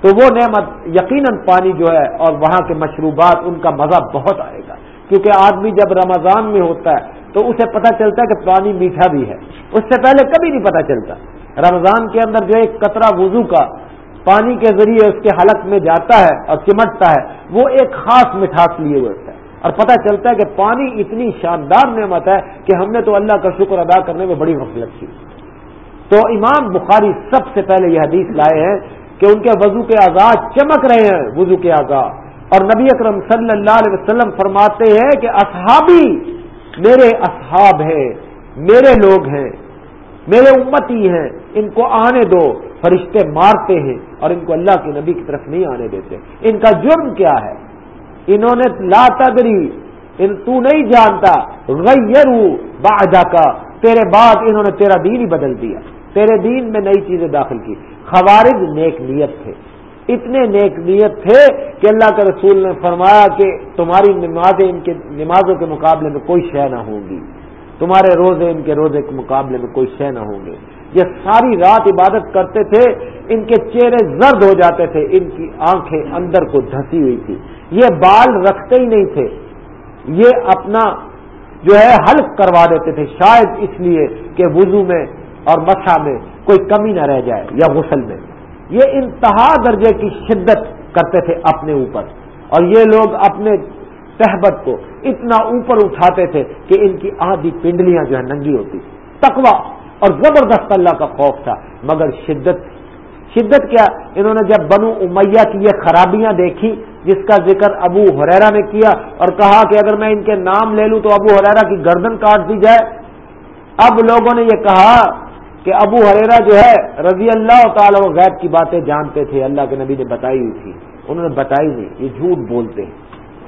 تو وہ نعمت یقیناً پانی جو ہے اور وہاں کے مشروبات، ان کا مزہ بہت آئے گا۔ کیونکہ آدمی جب رمضان میں ہوتا ہے، تو اسے پتہ چلتا ہے کہ پانی میٹھا بھی ہے۔ اس سے پہلے کبھی نہیں پتہ چلتا۔ رمضان کے اندر جو ایک قطرہ وضو کا پانی کے ذریعے اس کے حلق میں جاتا ہے اور چمٹتا ہے، وہ ایک خاص مٹھاس لیے ہوئے ہوتا ہے۔ اور پتہ چلتا ہے کہ پانی اتنی شاندار نعمت ہے کہ ہم نے تو اللہ کا شکر ادا کرنے میں بڑی غفلت کی۔ تو امام بخاری سب سے پہلے یہ حدیث لائے ہیں کہ ان کے وضو کے آزاد چمک رہے ہیں، وضو کے آزاد اور نبی اکرم صلی اللہ علیہ وسلم فرماتے ہیں کہ اصحابی میرے اصحاب ہیں، میرے لوگ ہیں، میرے امتی ہیں، ان کو آنے دو، فرشتے مارتے ہیں اور ان کو اللہ کے نبی کی طرف نہیں آنے دیتے۔ ان کا جرم کیا ہے؟ انہوں نے لا تدری، ان تو نہیں جانتا، غیرو بعدہ کا تیرے بعد انہوں نے تیرا دین ہی بدل دیا، تیرے دین میں نئی چیزیں داخل کی۔ خوارج نیک نیت تھے، اتنے نیک نیت تھے کہ اللہ کے رسول نے فرمایا کہ تمہاری نمازیں ان کے، نمازوں کے مقابلے میں کوئی شے نہ ہوں گی۔ تمہارے روزے ان کے روزے کے مقابلے میں کوئی شے نہ ہوں گے۔ یہ ساری رات عبادت کرتے تھے، ان کے چہرے زرد ہو جاتے تھے، ان کی آنکھیں اندر کو دھسی ہوئی تھی۔ یہ بال رکھتے ہی نہیں تھے۔ یہ اپنا جو ہے حلق کروا دیتے تھے، شاید اس لیے کہ وضو میں اور مسا میں کوئی کمی نہ رہ جائے یا غسل میں۔ یہ انتہا درجے کی شدت کرتے تھے اپنے اوپر۔ اور یہ لوگ اپنے تہبت کو اتنا اوپر اٹھاتے تھے کہ ان کی آدھی پنڈلیاں جو ہے ننگی ہوتی۔ تقوا اور زبردست اللہ کا خوف تھا، مگر شدت شدت کیا؟ انہوں نے جب بنو امیہ کی یہ خرابیاں دیکھی، جس کا ذکر ابو حریرا نے کیا اور کہا کہ اگر میں ان کے نام لے لوں تو ابو حریرا کی گردن کاٹ دی جائے۔ اب لوگوں نے یہ کہا کہ ابو حریرا جو ہے، رضی اللہ تعالی و غیب کی باتیں جانتے تھے، اللہ کے نبی نے بتائی ہوئی تھی۔ انہوں نے بتائی نہیں، یہ جھوٹ بولتے ہیں۔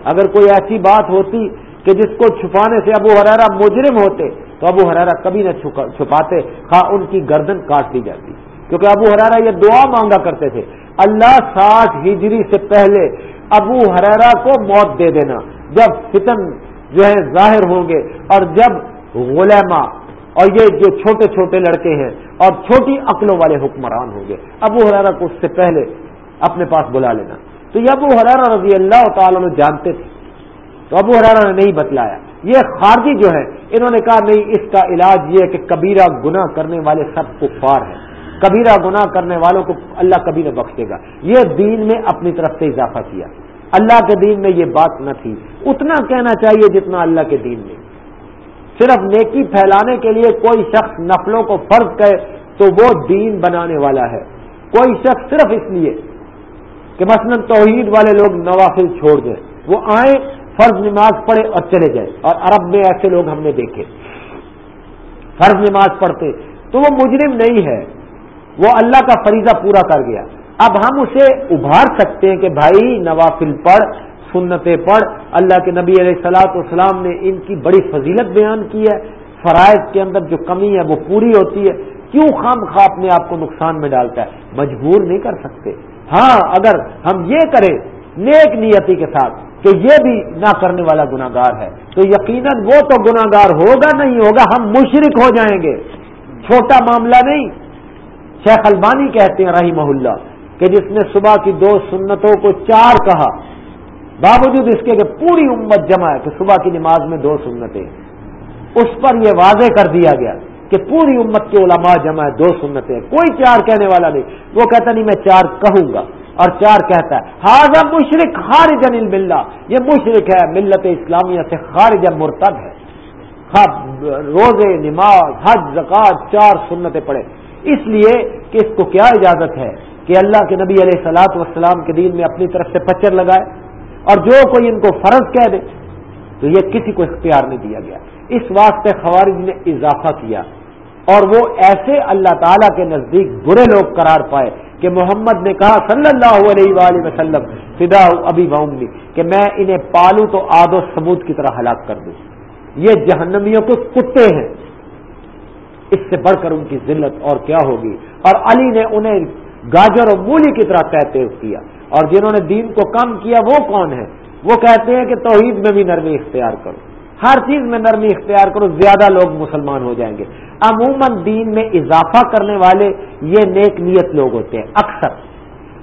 اگر کوئی ایسی بات ہوتی کہ جس کو چھپانے سے ابو حرارا مجرم ہوتے تو ابو حرارا کبھی نہ چھپاتے، خواہ ان کی گردن کاٹ دی جاتی۔ کیونکہ ابو حرارا یہ دعا مانگا کرتے تھے، اللہ ساٹھ ہجری سے پہلے ابو حرارا کو موت دے دینا، جب فتن جو ہے ظاہر ہوں گے اور جب غلما اور یہ جو چھوٹے چھوٹے لڑکے ہیں اور چھوٹی عقلوں والے حکمران ہوں گے، ابو حرارا کو اس سے پہلے اپنے پاس بلا لینا۔ تو یہ ابو حرارا رضی اللہ تعالیٰ نے جانتے تھے۔ تو ابو حرارا نے نہیں بتلایا۔ یہ خارجی جو ہے انہوں نے کہا، نہیں، اس کا علاج یہ کہ کبیرہ گنا کرنے والے سب کفار ہیں۔ کبیرہ گنا کرنے والوں کو اللہ کبھی نہ بخشے گا۔ یہ دین میں اپنی طرف سے اضافہ کیا۔ اللہ کے دین میں یہ بات نہ تھی۔ اتنا کہنا چاہیے جتنا اللہ کے دین میں۔ صرف نیکی پھیلانے کے لیے کوئی شخص نفلوں کو فرض کرے تو وہ دین بنانے والا ہے۔ کوئی شخص صرف اس لیے کہ مثلا توحید والے لوگ نوافل چھوڑ دیں۔ وہ آئیں فرض نماز پڑھے اور چلے جائیں۔ اور عرب میں ایسے لوگ ہم نے دیکھے۔ فرض نماز پڑھتے۔ تو وہ مجرم نہیں ہے۔ وہ اللہ کا فریضہ پورا کر گیا۔ اب ہم اسے ابھار سکتے ہیں کہ بھائی نوافل پڑھ، سنتیں پڑھ۔ اللہ کے نبی علیہ السلاط والسلام نے ان کی بڑی فضیلت بیان کی ہے۔ فرائض کے اندر جو کمی ہے وہ پوری ہوتی ہے۔ کیوں خام خواہ اپنے آپ کو نقصان میں ڈالتا ہے؟ مجبور نہیں کر سکتے۔ ہاں اگر ہم یہ کریں، نیک نیتی کے ساتھ کہ یہ بھی نہ کرنے والا گناگار ہے تو یقیناً وہ تو گناگار ہوگا نہیں ہوگا، ہم مشرک ہو جائیں گے۔ چھوٹا معاملہ نہیں۔ شیخ البانی کہتے ہیں رہی محلہ کہ جس نے صبح کی دو سنتوں کو چار کہا، باوجود اس کے کہ پوری امت جمع ہے کہ صبح کی نماز میں دو سنتیں۔ اس پر یہ واضح کر دیا گیا کہ پوری امت کے علماء جمع ہے، دو سنتیں۔ کوئی چار کہنے والا نہیں۔ وہ کہتا نہیں، میں چار کہوں گا۔ اور چار کہتا ہے ہاضا مشرق خارج انل ملنا یہ مشرق ہے، ملت اسلامیہ سے خارج مرتب ہے۔ روزے، نماز، حج زکات چار سنتیں پڑھے اس لیے کہ اس کو کیا اجازت ہے کہ اللہ کے نبی علیہ سلاط وسلام کے دین میں اپنی طرف سے پچر لگائے اور جو کوئی ان کو فرض کہہ دے، تو یہ کسی کو اختیار نہیں دیا گیا۔ اس واسطے خوارج نے اضافہ کیا۔ اور وہ ایسے اللہ تعالی کے نزدیک برے لوگ قرار پائے کہ محمد نے کہا صلی اللہ علیہ وآلہ وسلم، فدا ابھی باؤں کہ میں انہیں پالوں تو آد و ثبوت کی طرح ہلاک کر دوں۔ یہ جہنمیوں کے کتے ہیں۔ اس سے بڑھ کر ان کی ذلت اور کیا ہوگی؟ اور علی نے انہیں گاجر و مولی کی طرح کہتے کیا۔ اور جنہوں نے دین کو کم کیا وہ کون ہے وہ کہتے ہیں کہ توحید میں بھی نرمی اختیار کرو۔ ہر چیز میں نرمی اختیار کرو، زیادہ لوگ مسلمان ہو جائیں گے۔ عموماً دین میں اضافہ کرنے والے یہ نیک نیت لوگ ہوتے ہیں، اکثر۔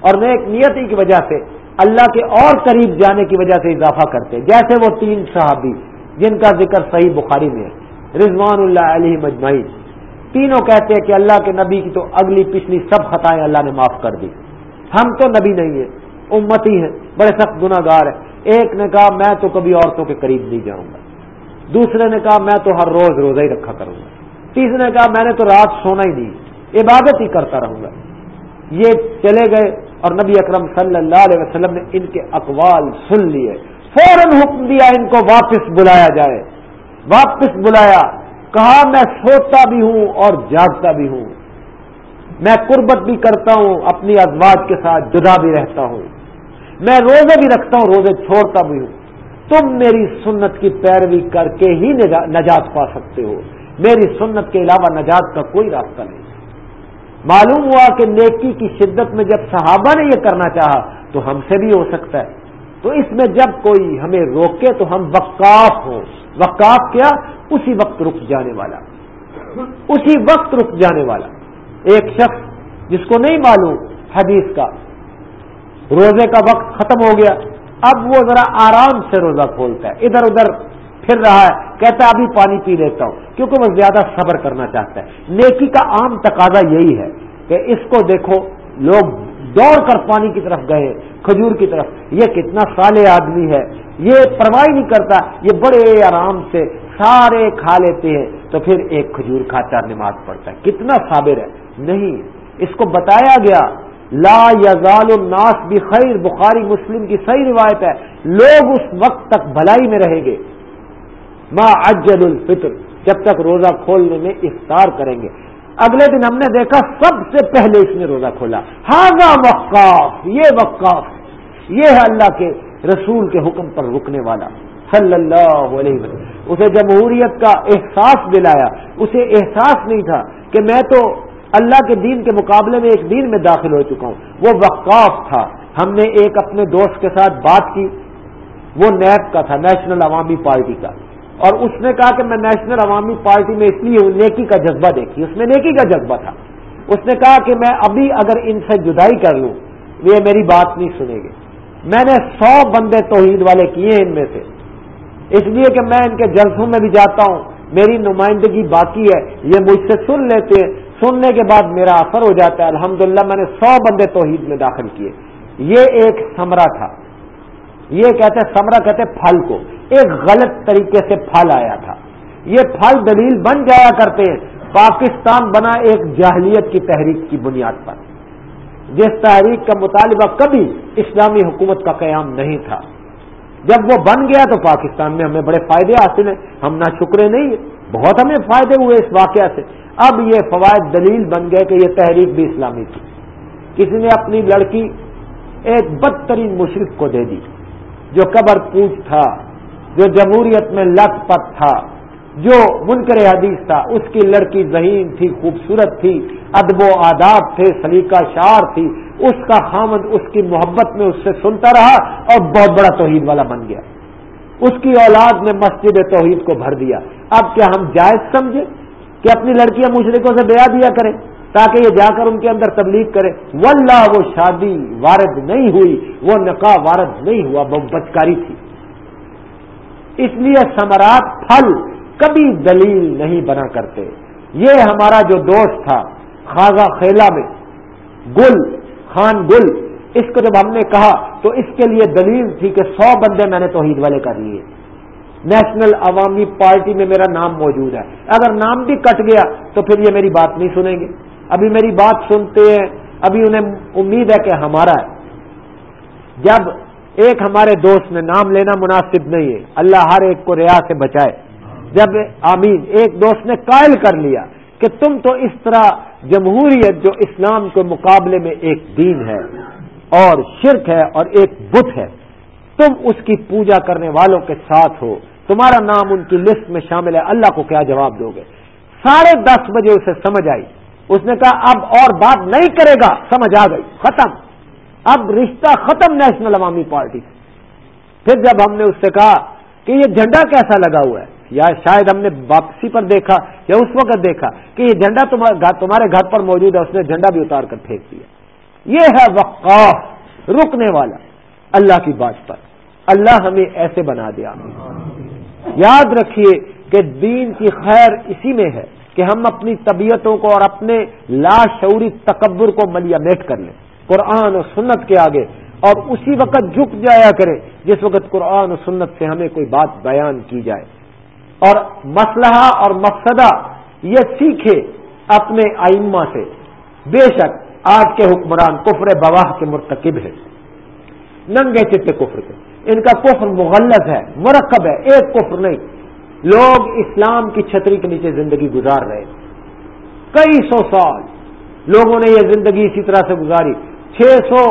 اور نیک نیتی کی وجہ سے، اللہ کے اور قریب جانے کی وجہ سے اضافہ کرتے ہیں۔ جیسے وہ تین صحابی، جن کا ذکر صحیح بخاری میں ہے، رضوان اللہ علیہ مجمعین۔ تینوں کہتے ہیں کہ اللہ کے نبی کی تو اگلی پچھلی سب خطائیں اللہ نے معاف کر دی۔ ہم تو نبی نہیں ہیں، امتی ہیں، بڑے سخت گناہ گار ہیں۔ ایک نے کہا، میں تو کبھی عورتوں کے قریب نہیں جاؤں گا۔ دوسرے نے کہا میں تو ہر روز روزہ ہی رکھا کروں گا۔ تیسرے نے کہا میں نے تو رات سونا ہی نہیں، عبادت ہی کرتا رہوں گا۔ یہ چلے گئے اور نبی اکرم صلی اللہ علیہ وسلم نے ان کے اقوال سن لیے۔ فوراً حکم دیا ان کو واپس بلایا جائے۔ واپس بلایا۔ کہا میں سوتا بھی ہوں اور جاگتا بھی ہوں۔ میں قربت بھی کرتا ہوں، اپنی ازواج کے ساتھ جدا بھی رہتا ہوں۔ میں روزے بھی رکھتا ہوں، روزے چھوڑتا بھی ہوں۔ تم میری سنت کی پیروی کر کے ہی نجات پا سکتے ہو۔ میری سنت کے علاوہ نجات کا کوئی راستہ نہیں۔ معلوم ہوا کہ نیکی کی شدت میں جب صحابہ نے یہ کرنا چاہا تو ہم سے بھی ہو سکتا ہے۔ تو اس میں جب کوئی ہمیں روکے تو ہم وقاف ہوں۔ وقاف کیا؟ اسی وقت رک جانے والا۔ اسی وقت رک جانے والا۔ ایک شخص جس کو نہیں معلوم، حدیث کا۔ روزے کا وقت ختم ہو گیا۔ اب وہ ذرا آرام سے روزہ کھولتا ہے، ادھر ادھر پھر رہا ہے، کہتا ہے، ابھی پانی پی لیتا ہوں۔ کیونکہ وہ زیادہ صبر کرنا چاہتا ہے۔ نیکی کا عام تقاضا یہی ہے کہ اس کو دیکھو، لوگ دوڑ کر پانی کی طرف گئے، کھجور کی طرف۔ یہ کتنا سالے آدمی ہے۔ یہ پرواہ نہیں کرتا، یہ بڑے آرام سے سارے کھا لیتے ہیں۔ تو پھر ایک کھجور کھاتا نماز پڑتا ہے۔ کتنا صابر ہے۔ نہیں، اس کو بتایا گیا لا یزال الناس بخیر، بخاری مسلم کی صحیح روایت ہے، لوگ اس وقت تک بھلائی میں رہیں گے۔ ما اجل الفطر، جب تک روزہ کھولنے میں افطار کریں گے۔ اگلے دن ہم نے دیکھا سب سے پہلے اس نے روزہ کھولا۔ ہاضا وقاف، یہ وقاف، یہ ہے اللہ کے رسول کے حکم پر رکنے والا۔ صلی اللہ علیہ وسلم۔ اسے جمہوریت کا احساس دلایا۔ اسے احساس نہیں تھا کہ میں تو اللہ کے دین کے مقابلے میں ایک دین میں داخل ہو چکا ہوں۔ وہ وقاف تھا۔ ہم نے ایک اپنے دوست کے ساتھ بات کی۔ وہ نیب کا تھا نیشنل عوامی پارٹی کا۔ اور اس نے کہا کہ میں نیشنل عوامی پارٹی میں اس لیے نیکی کا جذبہ دیکھی اس میں نیکی کا جذبہ تھا۔ اس نے کہا کہ میں ابھی اگر ان سے جدائی کر لوں، یہ میری بات نہیں سنے گے۔ میں نے سو بندے توحید والے کیے ان میں سے۔ اس لیے کہ میں ان کے جلسوں میں بھی جاتا ہوں۔ میری نمائندگی باقی ہے۔ یہ مجھ سے سن لیتے ہیں۔ سننے کے بعد میرا اثر ہو جاتا ہے۔ الحمدللہ، میں نے سو بندے توحید میں داخل کیے۔ یہ ایک سمرا تھا۔ یہ کہتے ہیں سمرا کہتے پھل کو۔ ایک غلط طریقے سے پھل آیا تھا۔ یہ پھل دلیل بن جایا کرتے ہیں۔ پاکستان بنا ایک جاہلیت کی تحریک کی بنیاد پر۔ جس تحریک کا مطالبہ کبھی اسلامی حکومت کا قیام نہیں تھا۔ جب وہ بن گیا تو پاکستان میں ہمیں بڑے فائدے حاصل ہیں۔ ہم نہ شکرے نہیں، بہت ہمیں فائدے ہوئے اس واقعہ سے۔ اب یہ فوائد دلیل بن گئے کہ یہ تحریک بھی اسلامی تھی۔ کسی نے اپنی لڑکی ایک بدترین مشرق کو دے دی، جو قبر پوچھ تھا، جو جمہوریت میں لت پت تھا، جو منکر حدیث تھا، اس کی لڑکی ذہین تھی، خوبصورت تھی، ادب و آداب تھے، سلیقہ شار تھی۔ اس کا خامد، اس کی محبت میں اس سے سنتا رہا اور بہت بڑا توحید والا بن گیا۔ اس کی اولاد نے مسجد توحید کو بھر دیا۔ اب کیا ہم جائز سمجھے؟ کہ اپنی لڑکیاں مشرقوں سے بیاہ دیا کریں تاکہ یہ جا کر ان کے اندر تبلیغ کرے۔ واللہ وہ شادی وارد نہیں ہوئی، وہ نکاح وارد نہیں ہوا وہ بدکاری تھی۔ اس لیے سمراٹ پھل کبھی دلیل نہیں بنا کرتے۔ یہ ہمارا جو دوست تھا خاصا خیلا میں، گل، خان گل، اس کو جب ہم نے کہا تو اس کے لیے دلیل تھی کہ سو بندے میں نے توحید والے کر لیے۔ نیشنل عوامی پارٹی میں میرا نام موجود ہے۔ اگر نام بھی کٹ گیا تو پھر یہ میری بات نہیں سنیں گے۔ ابھی میری بات سنتے ہیں، ابھی انہیں امید ہے کہ ہمارا ہے۔ جب ایک ہمارے دوست نے نام لینا مناسب نہیں ہے، اللہ ہر ایک کو ریا سے بچائے۔ جب آمین، ایک دوست نے قائل کر لیا کہ تم تو اس طرح جمہوریت جو اسلام کے مقابلے میں ایک دین ہے اور شرک ہے اور ایک بت ہے، تم اس کی پوجا کرنے والوں کے ساتھ ہو۔ تمہارا نام ان کی لسٹ میں شامل ہے، اللہ کو کیا جواب دو گے؟ ساڑھے دس بجے اسے سمجھ آئی۔ اس نے کہا، اب اور بات نہیں کرے گا، سمجھ آ گئی۔ ختم۔ اب رشتہ ختم نیشنل عوامی پارٹی سے پھر جب ہم نے اس سے کہا کہ یہ جھنڈا کیسا لگا ہوا ہے، یا شاید ہم نے واپسی پر دیکھا یا اس وقت دیکھا کہ یہ جھنڈا تمہارے گھر پر موجود ہے، اس نے جھنڈا بھی اتار کر پھینک دیا۔ یہ ہے وقاف رکنے والا، اللہ کی بات پر۔ اللہ ہمیں ایسے بنا دیا یاد رکھیے کہ دین کی خیر اسی میں ہے کہ ہم اپنی طبیعتوں کو اور اپنے لاشعوری تکبر کو ملیا میٹ کر لیں۔ قرآن و سنت کے آگے۔ اور اسی وقت جھک جایا کریں جس وقت قرآن و سنت سے ہمیں کوئی بات بیان کی جائے۔ اور مسلحہ اور مقصدہ یہ سیکھے اپنے آئمہ سے۔ بے شک آج کے حکمران کفر بواہ کے مرتکب ہے ننگے چٹے کفر کے۔ ان کا کفر مغلط ہے، مرکب ہے، ایک کفر نہیں۔ لوگ اسلام کی چھتری کے نیچے زندگی گزار رہے کئی سو سال لوگوں نے یہ زندگی اسی طرح سے گزاری۔ چھ سو،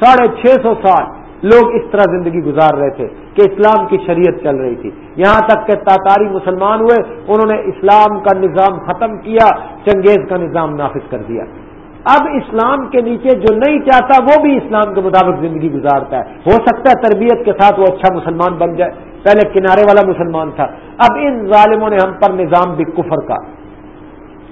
ساڑھے چھ سو سال لوگ اس طرح زندگی گزار رہے تھے کہ اسلام کی شریعت چل رہی تھی۔ یہاں تک کہ تاتاری مسلمان ہوئے، انہوں نے اسلام کا نظام ختم کیا، چنگیز کا نظام نافذ کر دیا۔ اب اسلام کے نیچے جو نہیں چاہتا وہ بھی اسلام کے مطابق زندگی گزارتا ہے۔ ہو سکتا ہے تربیت کے ساتھ وہ اچھا مسلمان بن جائے۔ پہلے کنارے والا مسلمان تھا۔ اب ان ظالموں نے ہم پر نظام بھی کفر کا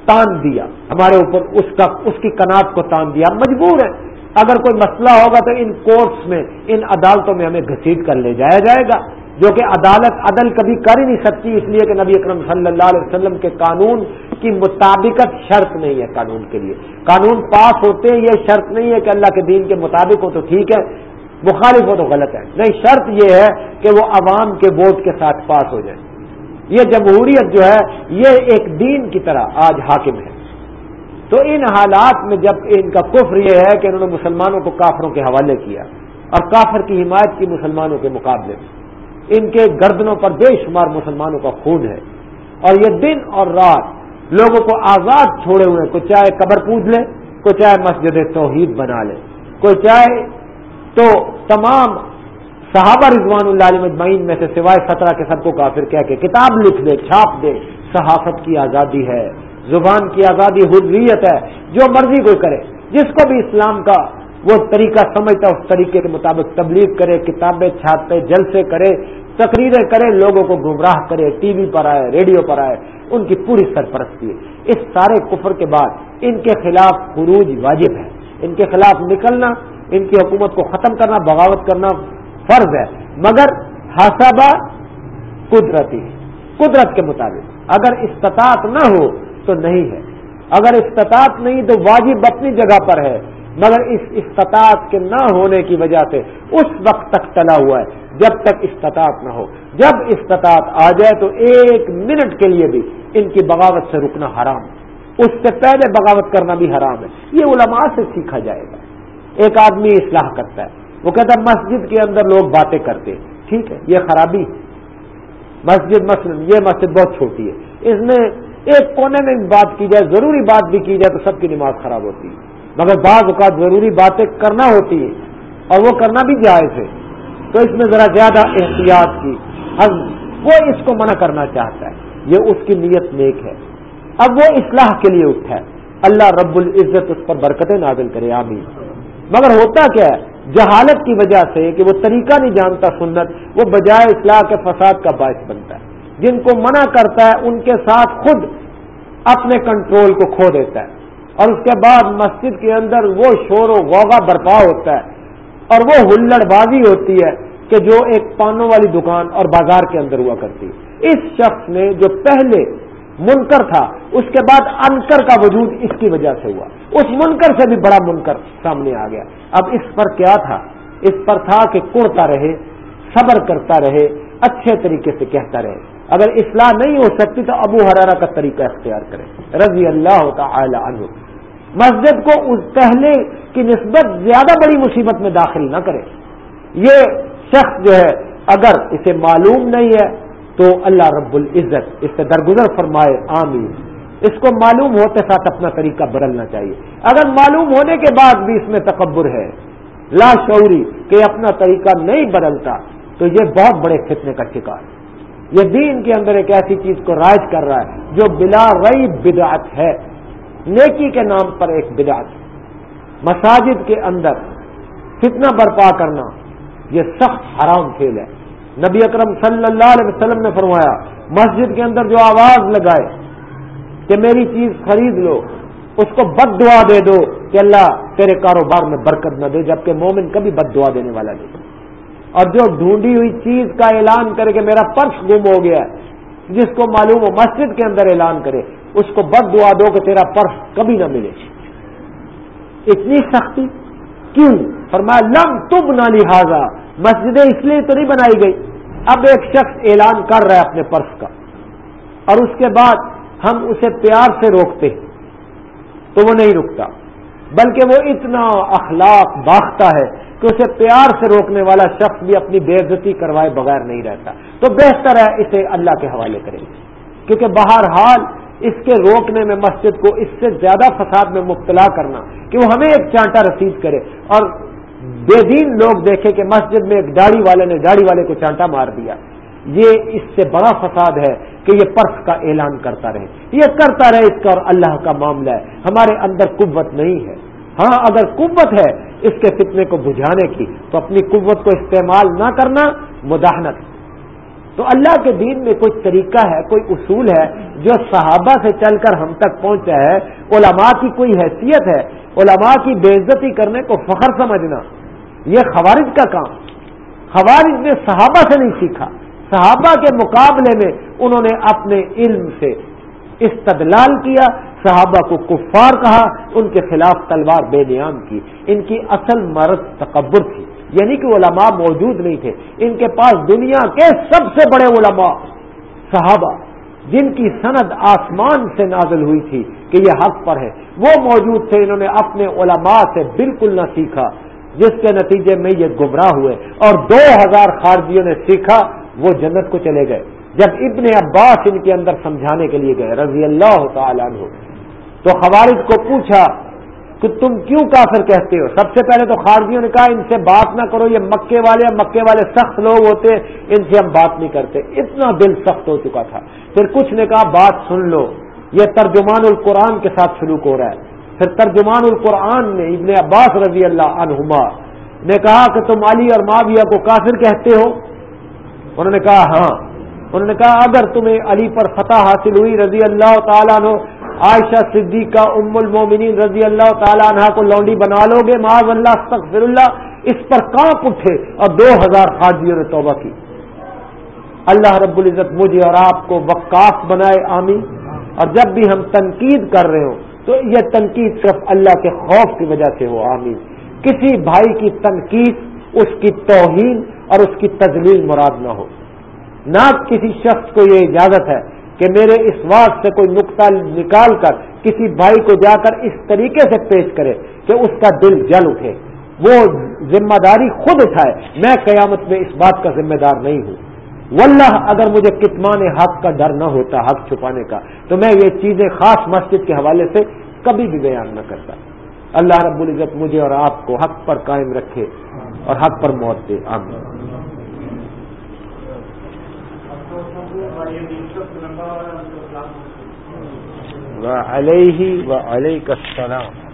تان دیا۔ ہمارے اوپر اس کا اس کی کنات کو تان دیا۔ مجبور ہے اگر کوئی مسئلہ ہوگا تو ان کورٹس میں، ان عدالتوں میں ہمیں گھسیٹ کر لے جایا جائے گا۔ جو کہ عدالت عدل کبھی کر ہی نہیں سکتی، اس لیے کہ نبی اکرم صلی اللہ علیہ وسلم کے قانون کی مطابقت شرط نہیں ہے قانون کے لیے۔ قانون پاس ہوتے ہیں، یہ شرط نہیں ہے کہ اللہ کے دین کے مطابق ہو تو ٹھیک ہے، مخالف ہو تو غلط ہے۔ نہیں، شرط یہ ہے کہ وہ عوام کے ووٹ کے ساتھ پاس ہو جائے۔ یہ جمہوریت جو ہے، یہ ایک دین کی طرح آج حاکم ہے۔ تو ان حالات میں جب ان کا کفر یہ ہے کہ انہوں نے مسلمانوں کو کافروں کے حوالے کیا، اور کافر کی حمایت کی مسلمانوں کے مقابلے میں۔ ان کے گردنوں پر بے شمار مسلمانوں کا خون ہے۔ اور یہ دن اور رات لوگوں کو آزاد چھوڑے ہوئے کوئی چاہے قبر پوج لے، کوئی چاہے مسجد توحید بنا لے۔ کوئی چاہے تو تمام صحابہ رضوان اللہ علیہ مجمعین میں سے سوائے سترہ کے سب کو کافر کہہ کے کتاب لکھ دے، چھاپ دے۔ صحافت کی آزادی ہے، زبان کی آزادی حریت ہے، جو مرضی کوئی کرے۔ جس کو بھی اسلام کا وہ طریقہ سمجھتا اس طریقے کے مطابق تبلیغ کرے، کتابیں چھاپے، جلسے کرے، تقریریں کرے، لوگوں کو گمراہ کرے، ٹی وی پر آئے، ریڈیو پر آئے، ان کی پوری سرپرستی ہے۔ اس سارے کفر کے بعد ان کے خلاف خروج واجب ہے۔ ان کے خلاف نکلنا، ان کی حکومت کو ختم کرنا، بغاوت کرنا فرض ہے۔ مگر حسبہ قدرتی قدرت کے مطابق۔ اگر استطاعت نہ ہو تو نہیں ہے۔ اگر استطاعت نہیں تو واجب اپنی جگہ پر ہے۔ مگر اس استطاعت کے نہ ہونے کی وجہ سے اس وقت تک چلا ہوا ہے، جب تک استطاعت نہ ہو۔ جب استطاعت آ جائے تو ایک منٹ کے لیے بھی ان کی بغاوت سے رکنا حرام اس سے پہلے بغاوت کرنا بھی حرام ہے۔ یہ علماء سے سیکھا جائے گا۔ ایک آدمی اصلاح کرتا ہے۔ وہ کہتا ہے، مسجد کے اندر لوگ باتیں کرتے ٹھیک ہے، یہ خرابی مسجد مثلا یہ مسجد بہت چھوٹی ہے۔ اس میں ایک کونے میں بات کی جائے، ضروری بات بھی کی جائے تو سب کی نماز خراب ہوتی ہے۔ مگر بعض اوقات ضروری باتیں کرنا ہوتی ہے اور وہ کرنا بھی جائز ہے۔ تو اس میں ذرا زیادہ احتیاط کی۔ اب وہ اس کو منع کرنا چاہتا ہے۔ یہ اس کی نیت نیک ہے۔ اب وہ اصلاح کے لیے اٹھا ہے۔ اللہ رب العزت اس پر برکتیں نازل کرے، آمین۔ مگر ہوتا کیا ہے؟ جہالت کی وجہ سے کہ وہ طریقہ نہیں جانتا سنت، وہ بجائے اصلاح کے فساد کا باعث بنتا ہے۔ جن کو منع کرتا ہے، ان کے ساتھ خود اپنے کنٹرول کو کھو دیتا ہے۔ اور اس کے بعد مسجد کے اندر وہ شور و غوغا برپا ہوتا ہے اور وہ ہلڑ بازی ہوتی ہے کہ جو ایک پانوں والی دکان اور بازار کے اندر ہوا کرتی ہے۔ اس شخص نے جو پہلے منکر تھا، اس کے بعد انکر کا وجود اس کی وجہ سے ہوا۔ اس منکر سے بھی بڑا منکر سامنے آ گیا۔ اب اس پر کیا تھا؟ اس پر تھا کہ کڑتا رہے، صبر کرتا رہے، اچھے طریقے سے کہتا رہے۔ اگر اصلاح نہیں ہو سکتی تو ابو حرارہ کا طریقہ اختیار کرے۔ رضی اللہ تعالی عنہ۔ مسجد کو اس پہلے کی نسبت زیادہ بڑی مصیبت میں داخل نہ کرے۔ یہ شخص جو ہے، اگر اسے معلوم نہیں ہے، تو اللہ رب العزت اس سے درگزر فرمائے، آمین۔ اس کو معلوم ہوتے ساتھ اپنا طریقہ بدلنا چاہیے۔ اگر معلوم ہونے کے بعد بھی اس میں تکبر ہے، لا شعوری کہ اپنا طریقہ نہیں بدلتا، تو یہ بہت بڑے فتنے کا شکار۔ ہے یہ دین کے اندر ایک ایسی چیز کو رائج کر رہا ہے، جو بلا رئی بدعت ہے۔ نیکی کے نام پر ایک بدعت، مساجد کے اندر فتنہ برپا کرنا، یہ سخت حرام کھیل ہے۔ نبی اکرم صلی اللہ علیہ وسلم نے فرمایا، مسجد کے اندر جو آواز لگائے کہ میری چیز خرید لو، اس کو بد دعا دے دو کہ اللہ تیرے کاروبار میں برکت نہ دے، جبکہ مومن کبھی بد دعا دینے والا نہیں۔ اور جو ڈھونڈی ہوئی چیز کا اعلان کرے کہ میرا پرس گم ہو گیا جس کو معلوم ہو مسجد کے اندر اعلان کرے، اس کو بد دعا دو کہ تیرا پرس کبھی نہ ملے۔ اتنی سختی؟ کیوں؟ فرمایا، لم تب نہ لہٰذا۔ مسجدیں اس لیے تو نہیں بنائی گئی۔ اب ایک شخص اعلان کر رہا ہے اپنے پرس کا۔ اور اس کے بعد ہم اسے پیار سے روکتے۔ تو وہ نہیں رکتا۔ بلکہ وہ اتنا اخلاق باختہ ہے کہ اسے پیار سے روکنے والا شخص بھی اپنی بے عزتی کروائے بغیر نہیں رہتا۔ تو بہتر ہے اسے اللہ کے حوالے کریں۔ کیونکہ بہرحال اس کے روکنے میں مسجد کو اس سے زیادہ فساد میں مبتلا کرنا کہ وہ ہمیں ایک چانٹا رسید کرے اور بے دین لوگ دیکھے کہ مسجد میں ایک داڑھی والے نے داڑھی والے کو چانٹا مار دیا۔ یہ اس سے بڑا فساد ہے کہ یہ پرس کا اعلان کرتا رہے۔ یہ کرتا رہے اس کا اور اللہ کا معاملہ ہے۔ ہمارے اندر قوت نہیں ہے۔ ہاں اگر قوت ہے اس کے فتنے کو بجھانے کی، تو اپنی قوت کو استعمال نہ کرنا مداحنت۔ تو اللہ کے دین میں کوئی طریقہ ہے، کوئی اصول ہے جو صحابہ سے چل کر ہم تک پہنچا ہے۔ علماء کی کوئی حیثیت ہے۔ علماء کی بے عزتی کرنے کو فخر سمجھنا، یہ خوارج کا کام۔ خوارج نے صحابہ سے نہیں سیکھا۔ صحابہ کے مقابلے میں انہوں نے اپنے علم سے استدلال کیا، صحابہ کو کفار کہا، ان کے خلاف تلوار بے نیام کی۔ ان کی اصل مرض تکبر تھی یعنی کہ علماء موجود نہیں تھے۔ ان کے پاس دنیا کے سب سے بڑے علماء، صحابہ، جن کی سند آسمان سے نازل ہوئی تھی کہ یہ حق پر ہے، وہ موجود تھے۔ انہوں نے اپنے علماء سے بالکل نہ سیکھا، جس کے نتیجے میں یہ گمراہ ہوئے۔ اور دو ہزار خارجیوں نے سیکھا وہ جنت کو چلے گئے۔ جب ابن عباس ان کے اندر سمجھانے کے لیے گئے، رضی اللہ تعالیٰ عنہ، تو خوارج کو پوچھا کہ تم کیوں کافر کہتے ہو؟ سب سے پہلے تو خارجیوں نے کہا، ان سے بات نہ کرو، یہ مکے والے مکے والے سخت لوگ ہوتے، ان سے ہم بات نہیں کرتے۔ اتنا دل سخت ہو چکا تھا۔ پھر کچھ نے کہا، بات سن لو، یہ ترجمان القرآن کے ساتھ سلوک ہو رہا ہے۔ پھر ترجمان القرآن نے ابن عباس رضی اللہ عنہما نے کہا کہ تم علی اور معاویہ کو کافر کہتے ہو؟ انہوں نے کہا ہاں۔ انہوں نے کہا، اگر تمہیں علی پر فتح حاصل ہوئی رضی اللہ تعالیٰ عنہ، عائشہ صدیقہ ام المومنین رضی اللہ تعالیٰ عنہ کو لونڈی بنا لو گے معاذ اللہ، استغفر اللہ، اس پر کانپ اٹھے اور دو ہزار خارجیوں نے توبہ کی۔ اللہ رب العزت مجھے اور آپ کو وقاف بنائے، آمین۔ اور جب بھی ہم تنقید کر رہے ہوں، تو یہ تنقید صرف اللہ کے خوف کی وجہ سے ہو، آمین۔ کسی بھائی کی تنقید اس کی توہین اور اس کی تجلیل مراد نہ ہو۔ نہ کسی شخص کو یہ اجازت ہے کہ میرے اس بات سے کوئی نقطہ نکال کر کسی بھائی کو جا کر اس طریقے سے پیش کرے کہ اس کا دل جل اٹھے۔ وہ ذمہ داری خود اٹھائے۔ میں قیامت میں اس بات کا ذمہ دار نہیں ہوں۔ واللہ، اگر مجھے کتمان حق کا ڈر نہ ہوتا حق چھپانے کا، تو میں یہ چیزیں خاص مسجد کے حوالے سے کبھی بھی بیان نہ کرتا۔ اللہ رب العزت مجھے اور آپ کو حق پر قائم رکھے۔ اور حق پر موت دے. آمین. علیہ و علیہ السلام.